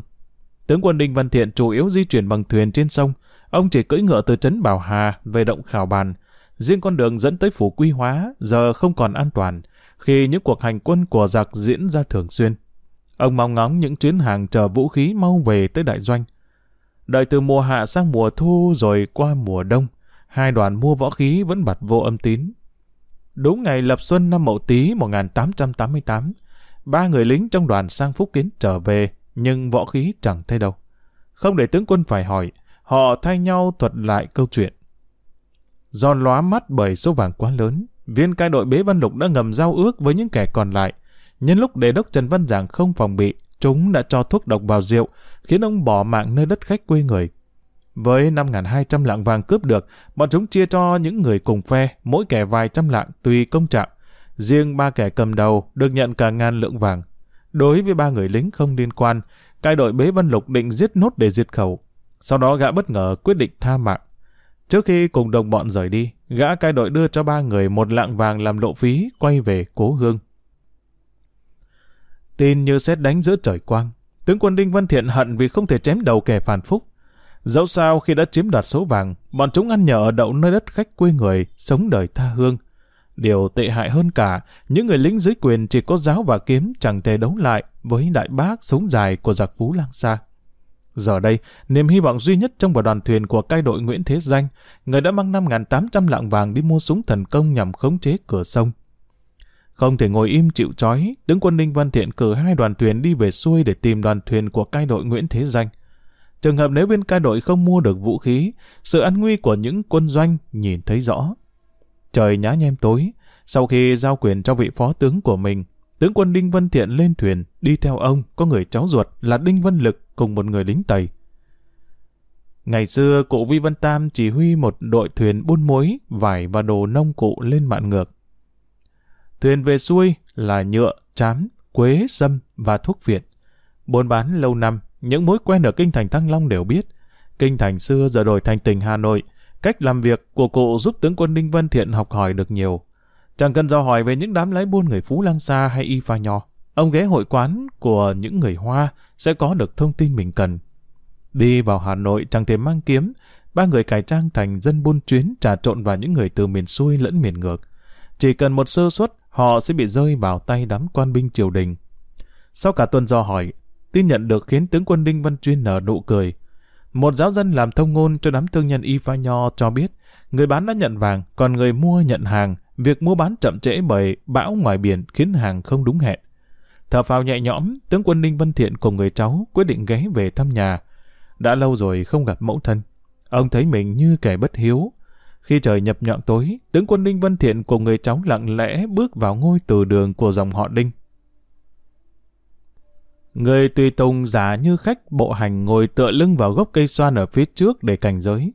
Tướng quân Đinh Văn Thiện chủ yếu di chuyển bằng thuyền trên sông. Ông chỉ cưỡi ngựa từ trấn Bảo Hà về động Khảo Bàn. Riêng con đường dẫn tới phủ Quy Hóa giờ không còn an toàn khi những cuộc hành quân của giặc diễn ra thường xuyên. Ông mong ngóng những chuyến hàng chờ vũ khí mau về tới đại doanh. Đợi từ mùa hạ sang mùa thu rồi qua mùa đông, hai đoàn mua võ khí vẫn bật vô âm tín. Đúng ngày lập xuân năm Mậu Tý 1888, ba người lính trong đoàn sang Phúc Kiến trở về, nhưng võ khí chẳng thấy đâu. Không để tướng quân phải hỏi, họ thay nhau thuật lại câu chuyện. Do lóa mắt bởi số vàng quá lớn, viên cai đội bế văn lục đã ngầm giao ước với những kẻ còn lại. Nhân lúc đề đốc Trần Văn Giảng không phòng bị, chúng đã cho thuốc độc vào rượu, khiến ông bỏ mạng nơi đất khách quê người. Với 5.200 lạng vàng cướp được, bọn chúng chia cho những người cùng phe, mỗi kẻ vài trăm lạng tùy công trạng. Riêng ba kẻ cầm đầu được nhận cả ngàn lượng vàng. Đối với ba người lính không liên quan, cai đội bế văn lục định giết nốt để diệt khẩu. Sau đó gã bất ngờ quyết định tha mạng. Trước khi cùng đồng bọn rời đi, gã cai đội đưa cho ba người một lạng vàng làm lộ phí quay về cố hương. Tin như xét đánh giữa trời quang. Tướng quân Đinh Văn Thiện hận vì không thể chém đầu kẻ phản phúc. Dẫu sao khi đã chiếm đoạt số vàng, bọn chúng ăn nhờ ở đậu nơi đất khách quê người, sống đời tha hương. Điều tệ hại hơn cả, những người lính dưới quyền chỉ có giáo và kiếm chẳng thể đấu lại với đại bác sống dài của giặc Phú Lang xa. Giờ đây, niềm hy vọng duy nhất trong bộ đoàn thuyền của cai đội Nguyễn Thế Danh, người đã mang 5.800 lạng vàng đi mua súng thần công nhằm khống chế cửa sông. Không thể ngồi im chịu trói, tướng quân Ninh Văn Thiện cử hai đoàn thuyền đi về xuôi để tìm đoàn thuyền của cai đội Nguyễn Thế Danh. Trường hợp nếu bên cai đội không mua được vũ khí, sự an nguy của những quân doanh nhìn thấy rõ. trời nhá nhem tối, sau khi giao quyền cho vị phó tướng của mình, tướng quân Đinh Văn Thiện lên thuyền, đi theo ông có người cháu ruột là Đinh Văn Lực cùng một người lính Tây. Ngày xưa, cụ Vi Văn Tam chỉ huy một đội thuyền buôn muối, vải và đồ nông cụ lên mạn ngược. Thuyền về xuôi là nhựa, chám, quế, sâm và thuốc viện. Buôn bán lâu năm, những mối quen ở Kinh Thành Thăng Long đều biết. Kinh Thành xưa giờ đổi thành tỉnh Hà Nội, cách làm việc của cụ giúp tướng quân Đinh Văn Thiện học hỏi được nhiều. Chẳng cần do hỏi về những đám lái buôn người Phú Lang Sa hay Y Pha Nho. Ông ghé hội quán của những người Hoa sẽ có được thông tin mình cần. Đi vào Hà Nội chẳng thể mang kiếm, ba người cải trang thành dân buôn chuyến trà trộn vào những người từ miền xuôi lẫn miền ngược. Chỉ cần một sơ suất, họ sẽ bị rơi vào tay đám quan binh triều đình. Sau cả tuần do hỏi, tin nhận được khiến tướng quân Đinh Văn Chuyên nở nụ cười. Một giáo dân làm thông ngôn cho đám thương nhân Y Pha Nho cho biết, người bán đã nhận vàng, còn người mua nhận hàng. Việc mua bán chậm trễ bởi bão ngoài biển khiến hàng không đúng hẹn. Thở phào nhẹ nhõm, tướng quân Đinh Văn Thiện cùng người cháu quyết định ghé về thăm nhà. Đã lâu rồi không gặp mẫu thân. Ông thấy mình như kẻ bất hiếu. Khi trời nhập nhọn tối, tướng quân Đinh Văn Thiện cùng người cháu lặng lẽ bước vào ngôi từ đường của dòng họ Đinh. Người tùy tùng giả như khách bộ hành ngồi tựa lưng vào gốc cây xoan ở phía trước để cảnh giới.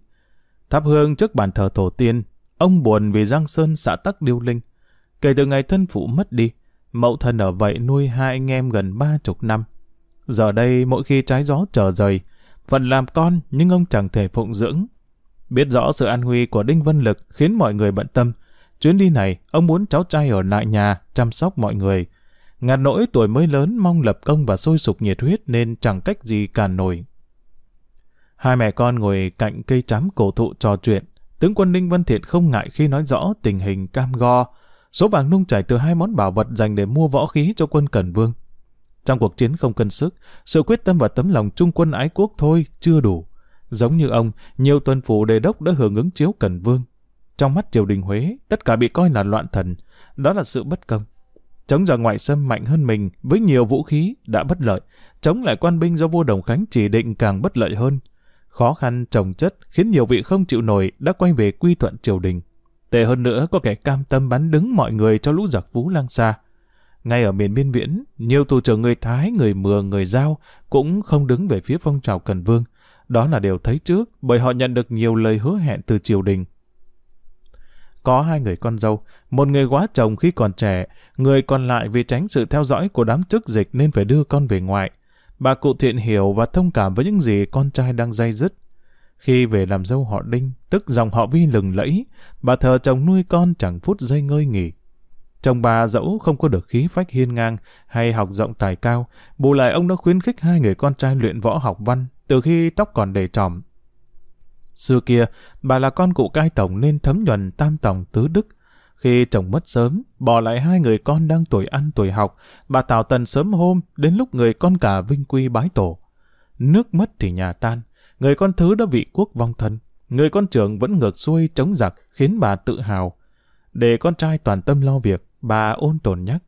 Thắp hương trước bàn thờ tổ tiên, ông buồn vì Giang Sơn xã tắc điêu linh. Kể từ ngày thân phụ mất đi, mậu thân ở vậy nuôi hai anh em gần ba chục năm. Giờ đây mỗi khi trái gió trở rời, phận làm con nhưng ông chẳng thể phụng dưỡng. Biết rõ sự an nguy của Đinh Văn Lực khiến mọi người bận tâm. Chuyến đi này, ông muốn cháu trai ở lại nhà, chăm sóc mọi người. Ngạt nỗi tuổi mới lớn mong lập công và sôi sục nhiệt huyết nên chẳng cách gì cản nổi. Hai mẹ con ngồi cạnh cây trám cổ thụ trò chuyện. Tướng quân Đinh Văn Thiện không ngại khi nói rõ tình hình cam go. Số vàng nung chảy từ hai món bảo vật dành để mua võ khí cho quân Cần Vương. Trong cuộc chiến không cân sức, sự quyết tâm và tấm lòng trung quân ái quốc thôi chưa đủ. Giống như ông, nhiều tuần phủ đề đốc đã hưởng ứng chiếu Cần Vương. Trong mắt triều đình Huế, tất cả bị coi là loạn thần. Đó là sự bất công. Chống giặc ngoại xâm mạnh hơn mình với nhiều vũ khí đã bất lợi. Chống lại quan binh do vua Đồng Khánh chỉ định càng bất lợi hơn. Khó khăn trồng chất khiến nhiều vị không chịu nổi đã quay về quy thuận triều đình. Tệ hơn nữa có kẻ cam tâm bắn đứng mọi người cho lũ giặc Phú Lang xa Ngay ở miền biên viễn, nhiều tù trưởng người Thái, người Mường, người Giao cũng không đứng về phía phong trào Cần Vương. Đó là điều thấy trước bởi họ nhận được nhiều lời hứa hẹn từ triều đình. Có hai người con dâu, một người quá chồng khi còn trẻ, người còn lại vì tránh sự theo dõi của đám chức dịch nên phải đưa con về ngoại. Bà cụ thiện hiểu và thông cảm với những gì con trai đang dây dứt. Khi về làm dâu họ Đinh, tức dòng họ Vi lừng lẫy, bà thờ chồng nuôi con chẳng phút giây ngơi nghỉ. Chồng bà dẫu không có được khí phách hiên ngang hay học rộng tài cao, bù lại ông đã khuyến khích hai người con trai luyện võ học văn từ khi tóc còn đầy tròm. Xưa kia, bà là con cụ cai tổng nên thấm nhuần tam tổng tứ đức. Khi chồng mất sớm, bỏ lại hai người con đang tuổi ăn tuổi học, bà tạo tần sớm hôm đến lúc người con cả vinh quy bái tổ. Nước mất thì nhà tan, người con thứ đã vị quốc vong thân, người con trưởng vẫn ngược xuôi chống giặc khiến bà tự hào. Để con trai toàn tâm lo việc, bà ôn tồn nhắc.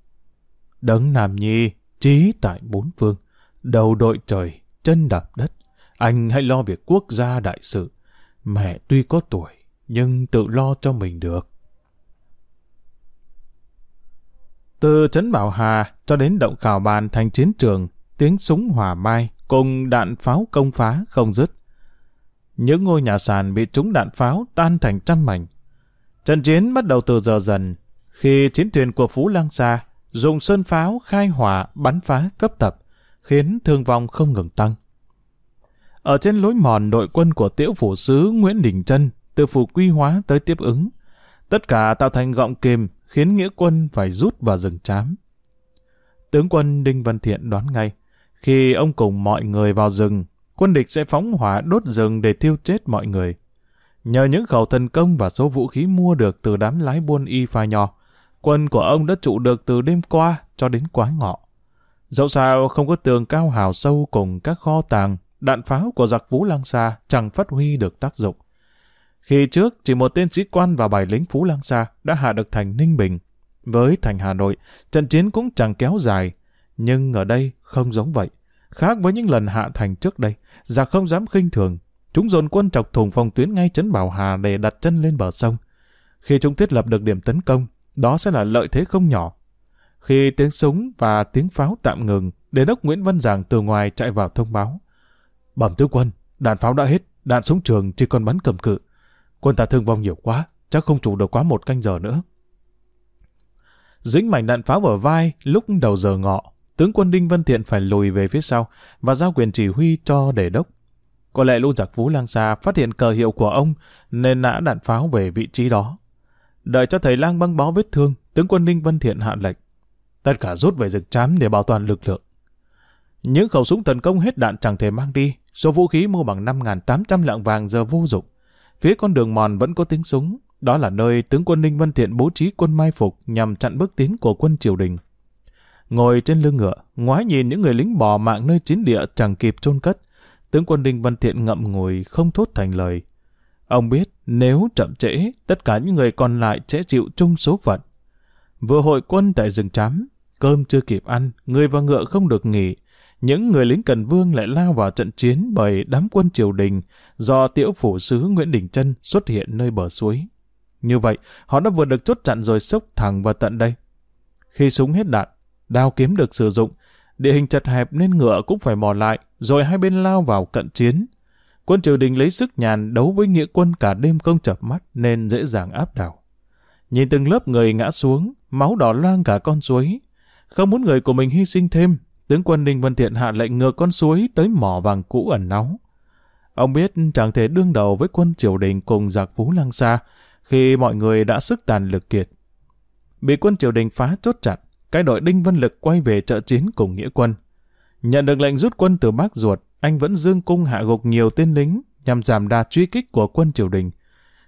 Đấng Nam Nhi, trí tại bốn phương, đầu đội trời, chân đạp đất. Anh hãy lo việc quốc gia đại sự. Mẹ tuy có tuổi, nhưng tự lo cho mình được. Từ Trấn Bảo Hà cho đến động khảo bàn thành chiến trường, tiếng súng hỏa mai cùng đạn pháo công phá không dứt. Những ngôi nhà sàn bị trúng đạn pháo tan thành trăm mảnh. Trận chiến bắt đầu từ giờ dần, khi chiến thuyền của Phú Lang Sa dùng sơn pháo khai hỏa bắn phá cấp tập, khiến thương vong không ngừng tăng. Ở trên lối mòn đội quân của tiễu phủ sứ Nguyễn Đình Trân từ phủ quy hóa tới tiếp ứng, tất cả tạo thành gọng kìm khiến nghĩa quân phải rút vào rừng chám. Tướng quân Đinh Văn Thiện đoán ngay, khi ông cùng mọi người vào rừng, quân địch sẽ phóng hỏa đốt rừng để tiêu chết mọi người. Nhờ những khẩu thần công và số vũ khí mua được từ đám lái buôn y pha nhỏ, quân của ông đã trụ được từ đêm qua cho đến quá ngọ. Dẫu sao không có tường cao hào sâu cùng các kho tàng, đạn pháo của giặc vũ lăng Sa chẳng phát huy được tác dụng. Khi trước, chỉ một tên sĩ quan và bài lính Phú lăng Sa đã hạ được thành Ninh Bình. Với thành Hà Nội, trận chiến cũng chẳng kéo dài. Nhưng ở đây không giống vậy. Khác với những lần hạ thành trước đây, giặc không dám khinh thường. Chúng dồn quân chọc thùng phòng tuyến ngay chấn Bảo Hà để đặt chân lên bờ sông. Khi chúng thiết lập được điểm tấn công, đó sẽ là lợi thế không nhỏ. Khi tiếng súng và tiếng pháo tạm ngừng, đề đốc Nguyễn Văn Giàng từ ngoài chạy vào thông báo. Bẩm tướng quân, đạn pháo đã hết, đạn súng trường chỉ còn bắn cầm cự. Quân ta thương vong nhiều quá, chắc không trụ được quá một canh giờ nữa. Dính mảnh đạn pháo ở vai lúc đầu giờ ngọ, tướng quân Đinh Văn Thiện phải lùi về phía sau và giao quyền chỉ huy cho đề đốc. Có lẽ lũ giặc Vũ Lang Sa phát hiện cờ hiệu của ông nên nã đạn pháo về vị trí đó. Đợi cho thầy lang băng bó vết thương, tướng quân Đinh Văn Thiện hạ lệnh. Tất cả rút về rực chám để bảo toàn lực lượng. Những khẩu súng tấn công hết đạn chẳng thể mang đi, số vũ khí mua bằng 5.800 lạng vàng giờ vô dụng. Phía con đường mòn vẫn có tiếng súng, đó là nơi tướng quân Ninh Văn Thiện bố trí quân mai phục nhằm chặn bước tiến của quân triều đình. Ngồi trên lưng ngựa, ngoái nhìn những người lính bỏ mạng nơi chiến địa chẳng kịp chôn cất, tướng quân Đinh Văn Thiện ngậm ngùi không thốt thành lời. Ông biết nếu chậm trễ, tất cả những người còn lại sẽ chịu chung số phận. Vừa hội quân tại rừng trám, cơm chưa kịp ăn, người và ngựa không được nghỉ. Những người lính cần vương lại lao vào trận chiến bởi đám quân triều đình do tiểu phủ sứ Nguyễn Đình Trân xuất hiện nơi bờ suối. Như vậy, họ đã vừa được chốt chặn rồi sốc thẳng vào tận đây. Khi súng hết đạn, đao kiếm được sử dụng, địa hình chật hẹp nên ngựa cũng phải mò lại, rồi hai bên lao vào cận chiến. Quân triều đình lấy sức nhàn đấu với nghĩa quân cả đêm không chập mắt nên dễ dàng áp đảo. Nhìn từng lớp người ngã xuống, máu đỏ loang cả con suối. Không muốn người của mình hy sinh thêm, tướng quân Ninh Văn Thiện hạ lệnh ngược con suối tới mỏ vàng cũ ẩn náu. Ông biết chẳng thể đương đầu với quân triều đình cùng giặc phú lăng xa, khi mọi người đã sức tàn lực kiệt. Bị quân triều đình phá chốt chặt cái đội Đinh Văn Lực quay về trợ chiến cùng nghĩa quân. Nhận được lệnh rút quân từ Bắc Ruột, anh vẫn dương cung hạ gục nhiều tên lính nhằm giảm đà truy kích của quân triều đình.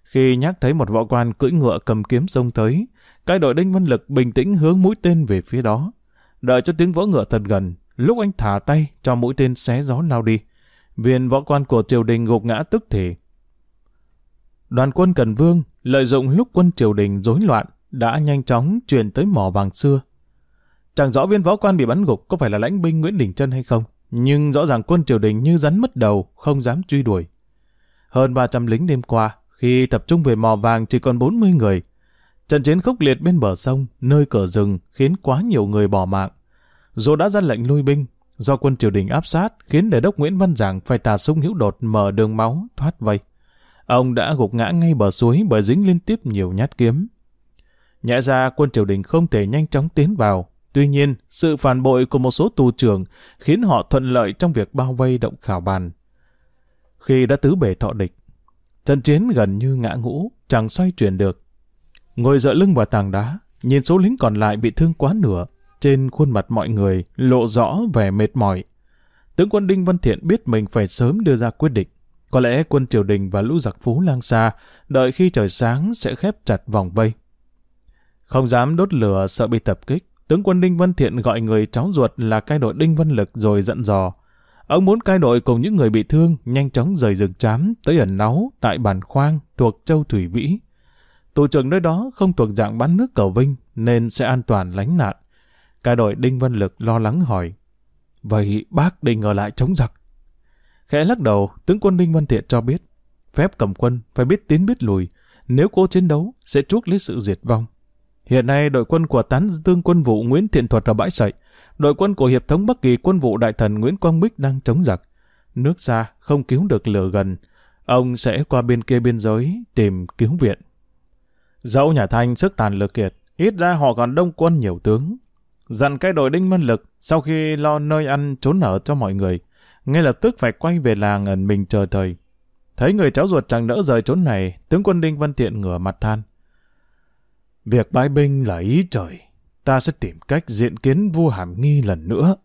Khi nhắc thấy một võ quan cưỡi ngựa cầm kiếm xông tới, cái đội Đinh Văn Lực bình tĩnh hướng mũi tên về phía đó. Đợi cho tiếng võ ngựa thật gần, lúc anh thả tay cho mũi tên xé gió lao đi. Viên võ quan của triều đình gục ngã tức thì. Đoàn quân Cần Vương lợi dụng lúc quân triều đình rối loạn, đã nhanh chóng truyền tới mỏ vàng xưa. Chẳng rõ viên võ quan bị bắn gục có phải là lãnh binh Nguyễn Đình Trân hay không, nhưng rõ ràng quân triều đình như rắn mất đầu, không dám truy đuổi. Hơn 300 lính đêm qua, khi tập trung về mò vàng chỉ còn 40 người. Trận chiến khốc liệt bên bờ sông, nơi cờ rừng khiến quá nhiều người bỏ mạng. Dù đã ra lệnh lui binh, do quân triều đình áp sát khiến đề đốc Nguyễn Văn Giảng phải tà sung hữu đột mở đường máu thoát vây. Ông đã gục ngã ngay bờ suối bởi dính liên tiếp nhiều nhát kiếm. Nhã ra quân triều đình không thể nhanh chóng tiến vào. Tuy nhiên, sự phản bội của một số tù trưởng khiến họ thuận lợi trong việc bao vây động khảo bàn. Khi đã tứ bể thọ địch, trận chiến gần như ngã ngũ, chẳng xoay chuyển được. Ngồi dựa lưng vào tảng đá, nhìn số lính còn lại bị thương quá nửa, trên khuôn mặt mọi người lộ rõ vẻ mệt mỏi. Tướng quân Đinh Văn Thiện biết mình phải sớm đưa ra quyết định. Có lẽ quân triều đình và lũ giặc phú lang xa đợi khi trời sáng sẽ khép chặt vòng vây. Không dám đốt lửa sợ bị tập kích, tướng quân Đinh Văn Thiện gọi người cháu ruột là cai đội Đinh Văn Lực rồi dặn dò. Ông muốn cai đội cùng những người bị thương nhanh chóng rời rừng chám tới ẩn náu tại bản khoang thuộc châu Thủy Vĩ. Tù trưởng nơi đó không thuộc dạng bắn nước cầu vinh nên sẽ an toàn lánh nạn. Cai đội Đinh Văn Lực lo lắng hỏi. Vậy bác định ở lại chống giặc Khẽ lắc đầu, tướng quân Đinh Văn Thiện cho biết, phép cầm quân phải biết tiến biết lùi, nếu cố chiến đấu sẽ chuốc lấy sự diệt vong. Hiện nay đội quân của tán tương quân vụ Nguyễn Thiện Thuật ở bãi sậy, đội quân của hiệp thống Bắc Kỳ quân vụ đại thần Nguyễn Quang Bích đang chống giặc. Nước xa không cứu được lửa gần, ông sẽ qua bên kia biên giới tìm cứu viện. Dẫu nhà Thanh sức tàn lực kiệt, ít ra họ còn đông quân nhiều tướng. Dặn cái đội đinh văn lực sau khi lo nơi ăn trốn ở cho mọi người, ngay lập tức phải quay về làng ẩn mình chờ thời. Thấy người cháu ruột chẳng nỡ rời trốn này, tướng quân Đinh Văn Thiện ngửa mặt than. Việc bãi binh là ý trời, ta sẽ tìm cách diện kiến vua Hàm Nghi lần nữa.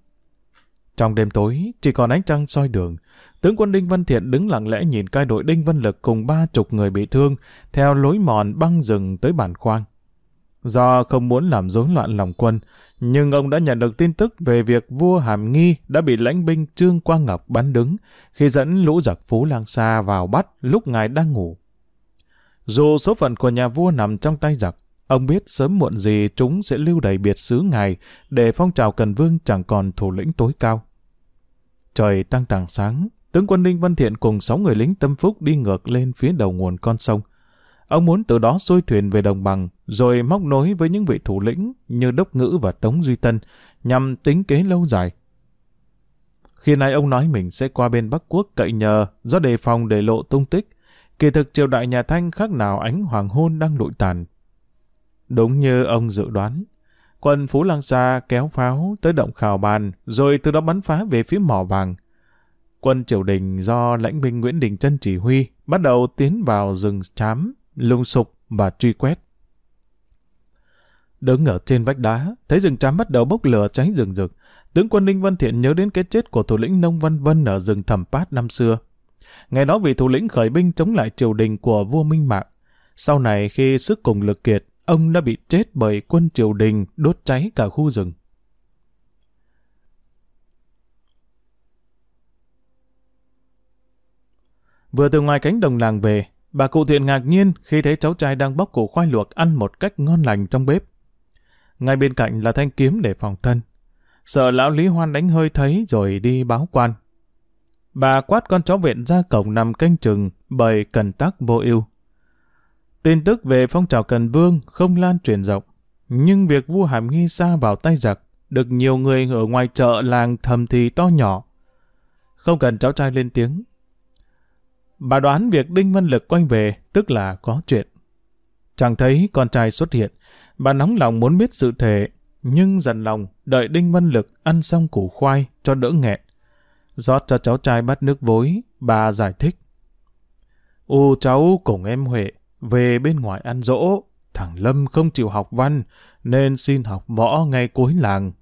Trong đêm tối, chỉ còn ánh trăng soi đường, tướng quân Đinh Văn Thiện đứng lặng lẽ nhìn cai đội Đinh Văn Lực cùng ba chục người bị thương theo lối mòn băng rừng tới bản khoang. Do không muốn làm rối loạn lòng quân, nhưng ông đã nhận được tin tức về việc vua Hàm Nghi đã bị lãnh binh Trương Quang Ngọc bắn đứng khi dẫn lũ giặc Phú Lang Sa vào bắt lúc ngài đang ngủ. Dù số phận của nhà vua nằm trong tay giặc, ông biết sớm muộn gì chúng sẽ lưu đầy biệt xứ ngài để phong trào Cần Vương chẳng còn thủ lĩnh tối cao. Trời tăng tàng sáng, tướng quân Ninh Văn Thiện cùng sáu người lính tâm phúc đi ngược lên phía đầu nguồn con sông. Ông muốn từ đó xuôi thuyền về đồng bằng, rồi móc nối với những vị thủ lĩnh như Đốc Ngữ và Tống Duy Tân, nhằm tính kế lâu dài. Khi nay ông nói mình sẽ qua bên Bắc Quốc cậy nhờ do đề phòng để lộ tung tích, kỳ thực triều đại nhà Thanh khác nào ánh hoàng hôn đang lụi tàn. Đúng như ông dự đoán, quân Phú Lăng Sa kéo pháo tới động Khảo Bàn, rồi từ đó bắn phá về phía mỏ vàng. Quân triều đình do lãnh binh Nguyễn Đình Trân chỉ huy bắt đầu tiến vào rừng chám, lung sục và truy quét. Đứng ở trên vách đá, thấy rừng chám bắt đầu bốc lửa cháy rừng rực. Tướng quân Ninh Văn Thiện nhớ đến cái chết của thủ lĩnh Nông Văn Vân ở rừng Thẩm Pát năm xưa. Ngày đó vị thủ lĩnh khởi binh chống lại triều đình của vua Minh Mạng. Sau này khi sức cùng lực kiệt, ông đã bị chết bởi quân triều đình đốt cháy cả khu rừng. Vừa từ ngoài cánh đồng làng về, bà cụ thiện ngạc nhiên khi thấy cháu trai đang bóc củ khoai luộc ăn một cách ngon lành trong bếp. Ngay bên cạnh là thanh kiếm để phòng thân. Sợ lão Lý Hoan đánh hơi thấy rồi đi báo quan. Bà quát con chó viện ra cổng nằm canh chừng bởi cần tắc vô ưu. Tin tức về phong trào Cần Vương không lan truyền rộng, nhưng việc vua Hàm Nghi xa vào tay giặc được nhiều người ở ngoài chợ làng thầm thì to nhỏ. Không cần cháu trai lên tiếng. Bà đoán việc Đinh Văn Lực quay về tức là có chuyện. Chẳng thấy con trai xuất hiện, bà nóng lòng muốn biết sự thể, nhưng dần lòng đợi Đinh Văn Lực ăn xong củ khoai cho đỡ nghẹn. rót cho cháu trai bắt nước vối, bà giải thích. U cháu cùng em Huệ về bên ngoài ăn dỗ, thằng Lâm không chịu học văn, nên xin học võ ngay cuối làng.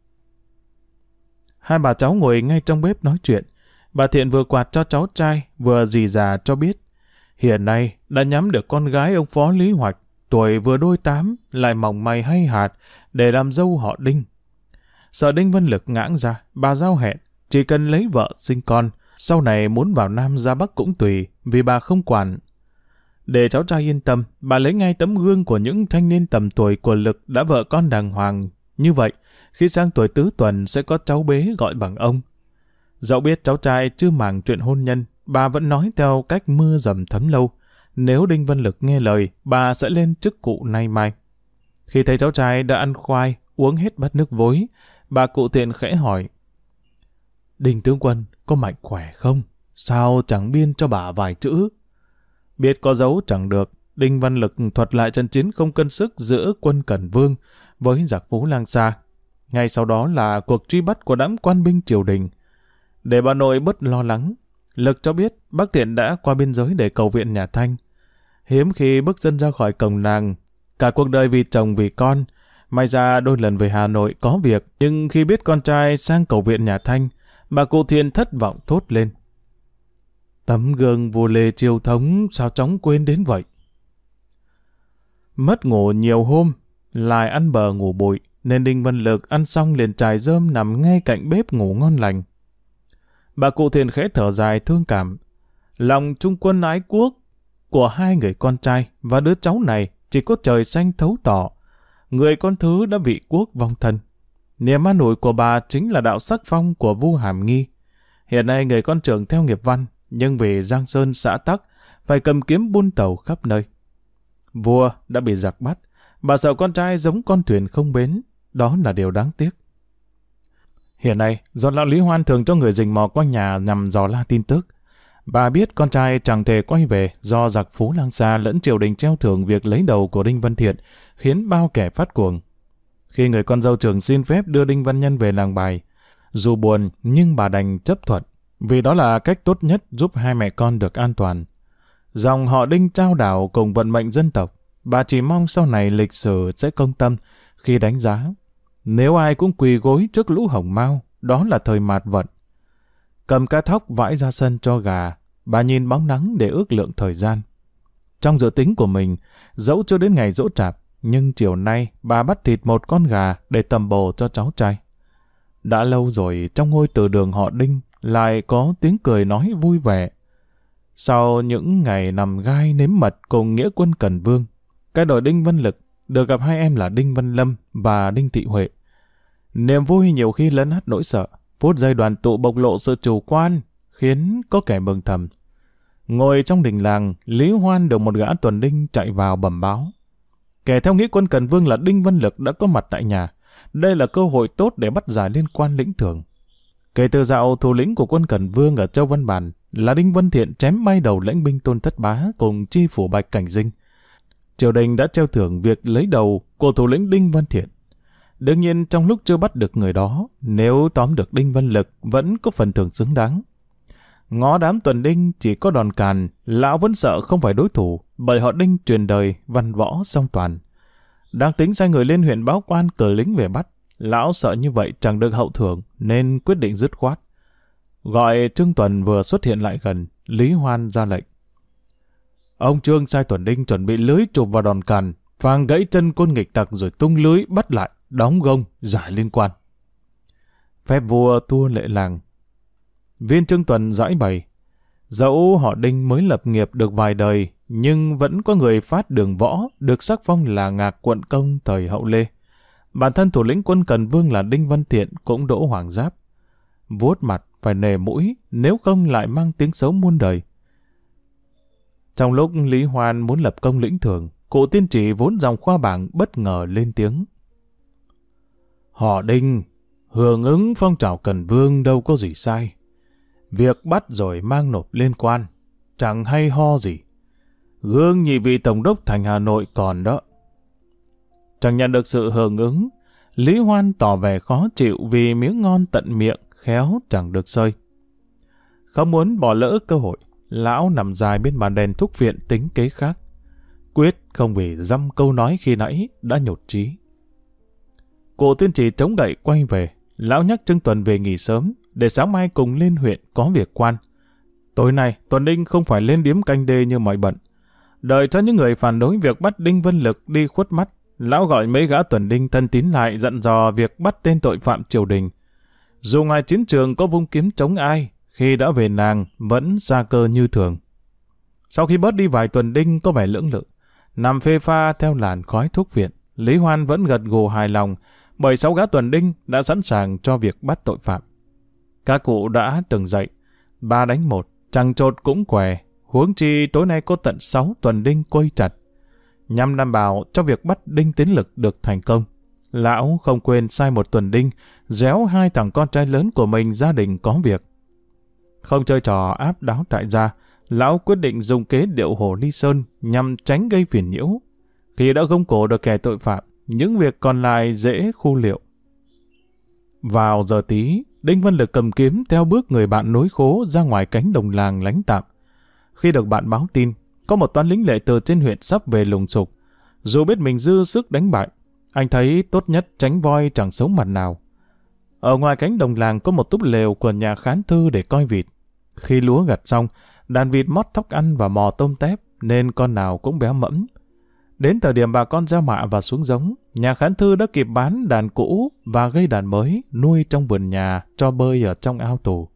Hai bà cháu ngồi ngay trong bếp nói chuyện, bà Thiện vừa quạt cho cháu trai, vừa dì già cho biết. Hiện nay đã nhắm được con gái ông Phó Lý Hoạch, tuổi vừa đôi tám, lại mỏng mày hay hạt, để làm dâu họ Đinh. Sợ Đinh Văn Lực ngãng ra, bà giao hẹn, chỉ cần lấy vợ sinh con, sau này muốn vào Nam ra Bắc cũng tùy, vì bà không quản. Để cháu trai yên tâm, bà lấy ngay tấm gương của những thanh niên tầm tuổi của Lực đã vợ con đàng hoàng. Như vậy, khi sang tuổi tứ tuần sẽ có cháu bế gọi bằng ông. Dẫu biết cháu trai chưa màng chuyện hôn nhân, bà vẫn nói theo cách mưa dầm thấm lâu. Nếu Đinh Văn Lực nghe lời, bà sẽ lên chức cụ nay mai. Khi thấy cháu trai đã ăn khoai, uống hết bát nước vối, bà cụ tiện khẽ hỏi. Đinh tướng quân, có mạnh khỏe không? Sao chẳng biên cho bà vài chữ? Biết có dấu chẳng được, Đinh Văn Lực thuật lại trận chiến không cân sức giữa quân Cẩn Vương với giặc Phú Lang Sa. Ngay sau đó là cuộc truy bắt của đám quan binh triều đình. Để bà nội bớt lo lắng, Lực cho biết bác Thiện đã qua biên giới để cầu viện nhà Thanh. Hiếm khi bước chân ra khỏi cổng nàng, cả cuộc đời vì chồng vì con, may ra đôi lần về Hà Nội có việc, nhưng khi biết con trai sang cầu viện nhà Thanh, bà cụ thiên thất vọng thốt lên. Tấm gương vua lê triều thống sao chóng quên đến vậy? Mất ngủ nhiều hôm, lại ăn bờ ngủ bụi, nên Đinh Văn Lực ăn xong liền trải rơm nằm ngay cạnh bếp ngủ ngon lành. Bà cụ thiền khẽ thở dài thương cảm. Lòng trung quân ái quốc của hai người con trai và đứa cháu này chỉ có trời xanh thấu tỏ. Người con thứ đã bị quốc vong thân. Niềm an ủi của bà chính là đạo sắc phong của vua Hàm Nghi. Hiện nay người con trưởng theo nghiệp văn, nhưng vì Giang Sơn xã tắc, phải cầm kiếm buôn tàu khắp nơi. Vua đã bị giặc bắt, bà sợ con trai giống con thuyền không bến, đó là điều đáng tiếc. Hiện nay, do lão Lý Hoan thường cho người rình mò quanh nhà nhằm dò la tin tức. Bà biết con trai chẳng thể quay về do giặc Phú Lang Sa lẫn triều đình treo thưởng việc lấy đầu của Đinh Văn Thiện, khiến bao kẻ phát cuồng. Khi người con dâu trưởng xin phép đưa Đinh Văn Nhân về làng bài, dù buồn nhưng bà đành chấp thuận, vì đó là cách tốt nhất giúp hai mẹ con được an toàn. Dòng họ Đinh trao đảo cùng vận mệnh dân tộc, bà chỉ mong sau này lịch sử sẽ công tâm khi đánh giá nếu ai cũng quỳ gối trước lũ hồng mau, đó là thời mạt vận. Cầm cá thóc vãi ra sân cho gà, bà nhìn bóng nắng để ước lượng thời gian. Trong dự tính của mình, dẫu chưa đến ngày dỗ trạp, nhưng chiều nay bà bắt thịt một con gà để tầm bồ cho cháu trai. Đã lâu rồi trong ngôi từ đường họ Đinh lại có tiếng cười nói vui vẻ. Sau những ngày nằm gai nếm mật cùng nghĩa quân Cần Vương, cái đội Đinh Văn Lực được gặp hai em là Đinh Văn Lâm và Đinh Thị Huệ. Niềm vui nhiều khi lấn hắt nỗi sợ, phút giây đoàn tụ bộc lộ sự chủ quan, khiến có kẻ mừng thầm. Ngồi trong đình làng, Lý Hoan được một gã tuần đinh chạy vào bẩm báo. Kẻ theo nghĩa quân Cần Vương là Đinh Văn Lực đã có mặt tại nhà. Đây là cơ hội tốt để bắt giải liên quan lĩnh thưởng. Kể từ dạo thủ lĩnh của quân Cần Vương ở Châu Văn Bản là Đinh Văn Thiện chém bay đầu lãnh binh tôn thất bá cùng chi phủ Bạch Cảnh Dinh. Triều đình đã treo thưởng việc lấy đầu của thủ lĩnh Đinh Văn Thiện. Đương nhiên trong lúc chưa bắt được người đó, nếu tóm được Đinh Văn Lực vẫn có phần thưởng xứng đáng. Ngó đám tuần đinh chỉ có đòn càn, lão vẫn sợ không phải đối thủ, bởi họ đinh truyền đời, văn võ song toàn. Đang tính sai người lên huyện báo quan cờ lính về bắt, lão sợ như vậy chẳng được hậu thưởng, nên quyết định dứt khoát. Gọi Trương Tuần vừa xuất hiện lại gần, Lý Hoan ra lệnh. Ông Trương sai tuần đinh chuẩn bị lưới chụp vào đòn càn, phang gãy chân côn nghịch tặc rồi tung lưới bắt lại, đóng gông, giải liên quan. Phép vua thua lệ làng, Viên Trương Tuần giải bày, dẫu họ Đinh mới lập nghiệp được vài đời, nhưng vẫn có người phát đường võ được sắc phong là ngạc quận công thời hậu Lê. Bản thân thủ lĩnh quân Cần Vương là Đinh Văn Thiện cũng đỗ hoàng giáp. Vuốt mặt phải nề mũi, nếu không lại mang tiếng xấu muôn đời. Trong lúc Lý Hoan muốn lập công lĩnh thường, cụ tiên trì vốn dòng khoa bảng bất ngờ lên tiếng. Họ Đinh, hưởng ứng phong trào Cần Vương đâu có gì sai. Việc bắt rồi mang nộp liên quan, chẳng hay ho gì. Gương nhị vị Tổng đốc thành Hà Nội còn đó. Chẳng nhận được sự hưởng ứng, Lý Hoan tỏ vẻ khó chịu vì miếng ngon tận miệng, khéo chẳng được sơi. Không muốn bỏ lỡ cơ hội, lão nằm dài bên bàn đèn thúc viện tính kế khác. Quyết không vì dăm câu nói khi nãy đã nhột trí. Cụ tiên trì chống gậy quay về, lão nhắc Trương Tuần về nghỉ sớm, để sáng mai cùng lên huyện có việc quan. Tối nay, Tuần Đinh không phải lên điếm canh đê như mọi bận. Đợi cho những người phản đối việc bắt Đinh Vân Lực đi khuất mắt, lão gọi mấy gã Tuần Đinh thân tín lại dặn dò việc bắt tên tội phạm triều đình. Dù ngoài chiến trường có vung kiếm chống ai, khi đã về nàng vẫn ra cơ như thường. Sau khi bớt đi vài tuần Đinh có vẻ lưỡng lự, nằm phê pha theo làn khói thuốc viện, Lý Hoan vẫn gật gù hài lòng, bởi sáu gã tuần Đinh đã sẵn sàng cho việc bắt tội phạm. Các cụ đã từng dậy, ba đánh một, chẳng trột cũng què, huống chi tối nay có tận sáu tuần đinh quây chặt. Nhằm đảm bảo cho việc bắt đinh tiến lực được thành công. Lão không quên sai một tuần đinh, déo hai thằng con trai lớn của mình gia đình có việc. Không chơi trò áp đáo tại gia, lão quyết định dùng kế điệu hồ ly sơn nhằm tránh gây phiền nhiễu. Khi đã gông cổ được kẻ tội phạm, những việc còn lại dễ khu liệu. Vào giờ tí, Đinh Văn Lực cầm kiếm theo bước người bạn nối khố ra ngoài cánh đồng làng lánh tạm. Khi được bạn báo tin, có một toán lính lệ từ trên huyện sắp về lùng sục. Dù biết mình dư sức đánh bại, anh thấy tốt nhất tránh voi chẳng sống mặt nào. Ở ngoài cánh đồng làng có một túp lều của nhà khán thư để coi vịt. Khi lúa gặt xong, đàn vịt mót thóc ăn và mò tôm tép, nên con nào cũng béo mẫm. Đến thời điểm bà con gieo mạ và xuống giống, nhà khán thư đã kịp bán đàn cũ và gây đàn mới nuôi trong vườn nhà cho bơi ở trong ao tù.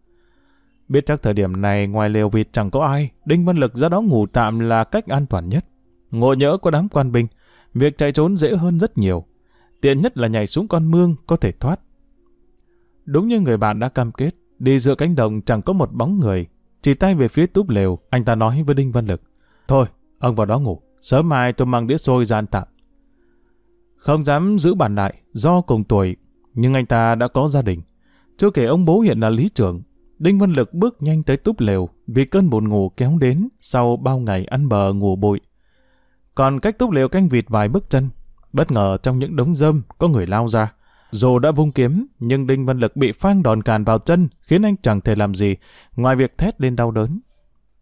Biết chắc thời điểm này ngoài lều vịt chẳng có ai, Đinh Văn Lực ra đó ngủ tạm là cách an toàn nhất. Ngộ nhỡ có đám quan binh, việc chạy trốn dễ hơn rất nhiều. Tiện nhất là nhảy xuống con mương có thể thoát. Đúng như người bạn đã cam kết, đi giữa cánh đồng chẳng có một bóng người. Chỉ tay về phía túp lều, anh ta nói với Đinh Văn Lực. Thôi, ông vào đó ngủ. Sớm mai tôi mang đĩa xôi ăn tạm. Không dám giữ bản lại do cùng tuổi, nhưng anh ta đã có gia đình. Chưa kể ông bố hiện là lý trưởng. Đinh Văn Lực bước nhanh tới túp lều vì cơn buồn ngủ kéo đến sau bao ngày ăn bờ ngủ bụi. Còn cách túp lều canh vịt vài bước chân, bất ngờ trong những đống rơm có người lao ra. Dù đã vung kiếm, nhưng Đinh Văn Lực bị phang đòn càn vào chân, khiến anh chẳng thể làm gì, ngoài việc thét lên đau đớn.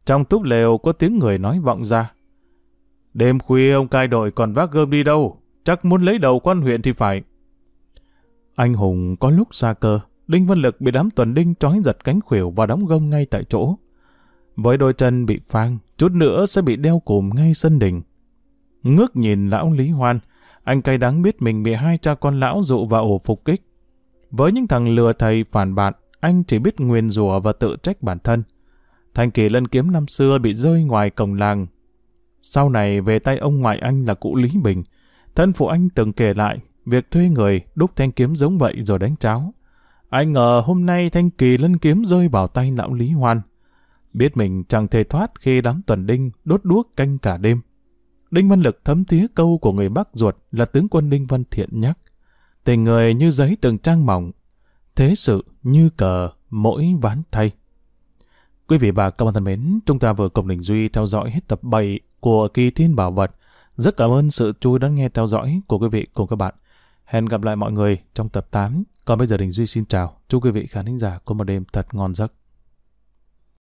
Trong túp lều có tiếng người nói vọng ra. Đêm khuya ông cai đội còn vác gươm đi đâu, chắc muốn lấy đầu quan huyện thì phải. Anh Hùng có lúc xa cơ, Đinh Văn Lực bị đám tuần đinh trói giật cánh khuỷu và đóng gông ngay tại chỗ. Với đôi chân bị phang, chút nữa sẽ bị đeo cùm ngay sân đình. Ngước nhìn lão Lý Hoan, anh cay đắng biết mình bị hai cha con lão dụ vào ổ phục kích. Với những thằng lừa thầy phản bạn, anh chỉ biết nguyền rủa và tự trách bản thân. Thanh kỳ lân kiếm năm xưa bị rơi ngoài cổng làng, sau này về tay ông ngoại anh là cụ Lý Bình. Thân phụ anh từng kể lại việc thuê người đúc thanh kiếm giống vậy rồi đánh cháo. Anh ngờ hôm nay thanh kỳ lân kiếm rơi vào tay lão Lý Hoan. Biết mình chẳng thể thoát khi đám tuần đinh đốt đuốc canh cả đêm. Đinh Văn Lực thấm thía câu của người Bắc ruột là tướng quân Đinh Văn Thiện nhắc. Tình người như giấy từng trang mỏng, thế sự như cờ mỗi ván thay. Quý vị và các bạn thân mến, chúng ta vừa cùng Đình Duy theo dõi hết tập 7 của Kỳ Thiên Bảo Vật. Rất cảm ơn sự chú ý đón nghe theo dõi của quý vị cùng các bạn. Hẹn gặp lại mọi người trong tập 8. Còn bây giờ Đình Duy xin chào. Chúc quý vị khán thính giả có một đêm thật ngon giấc.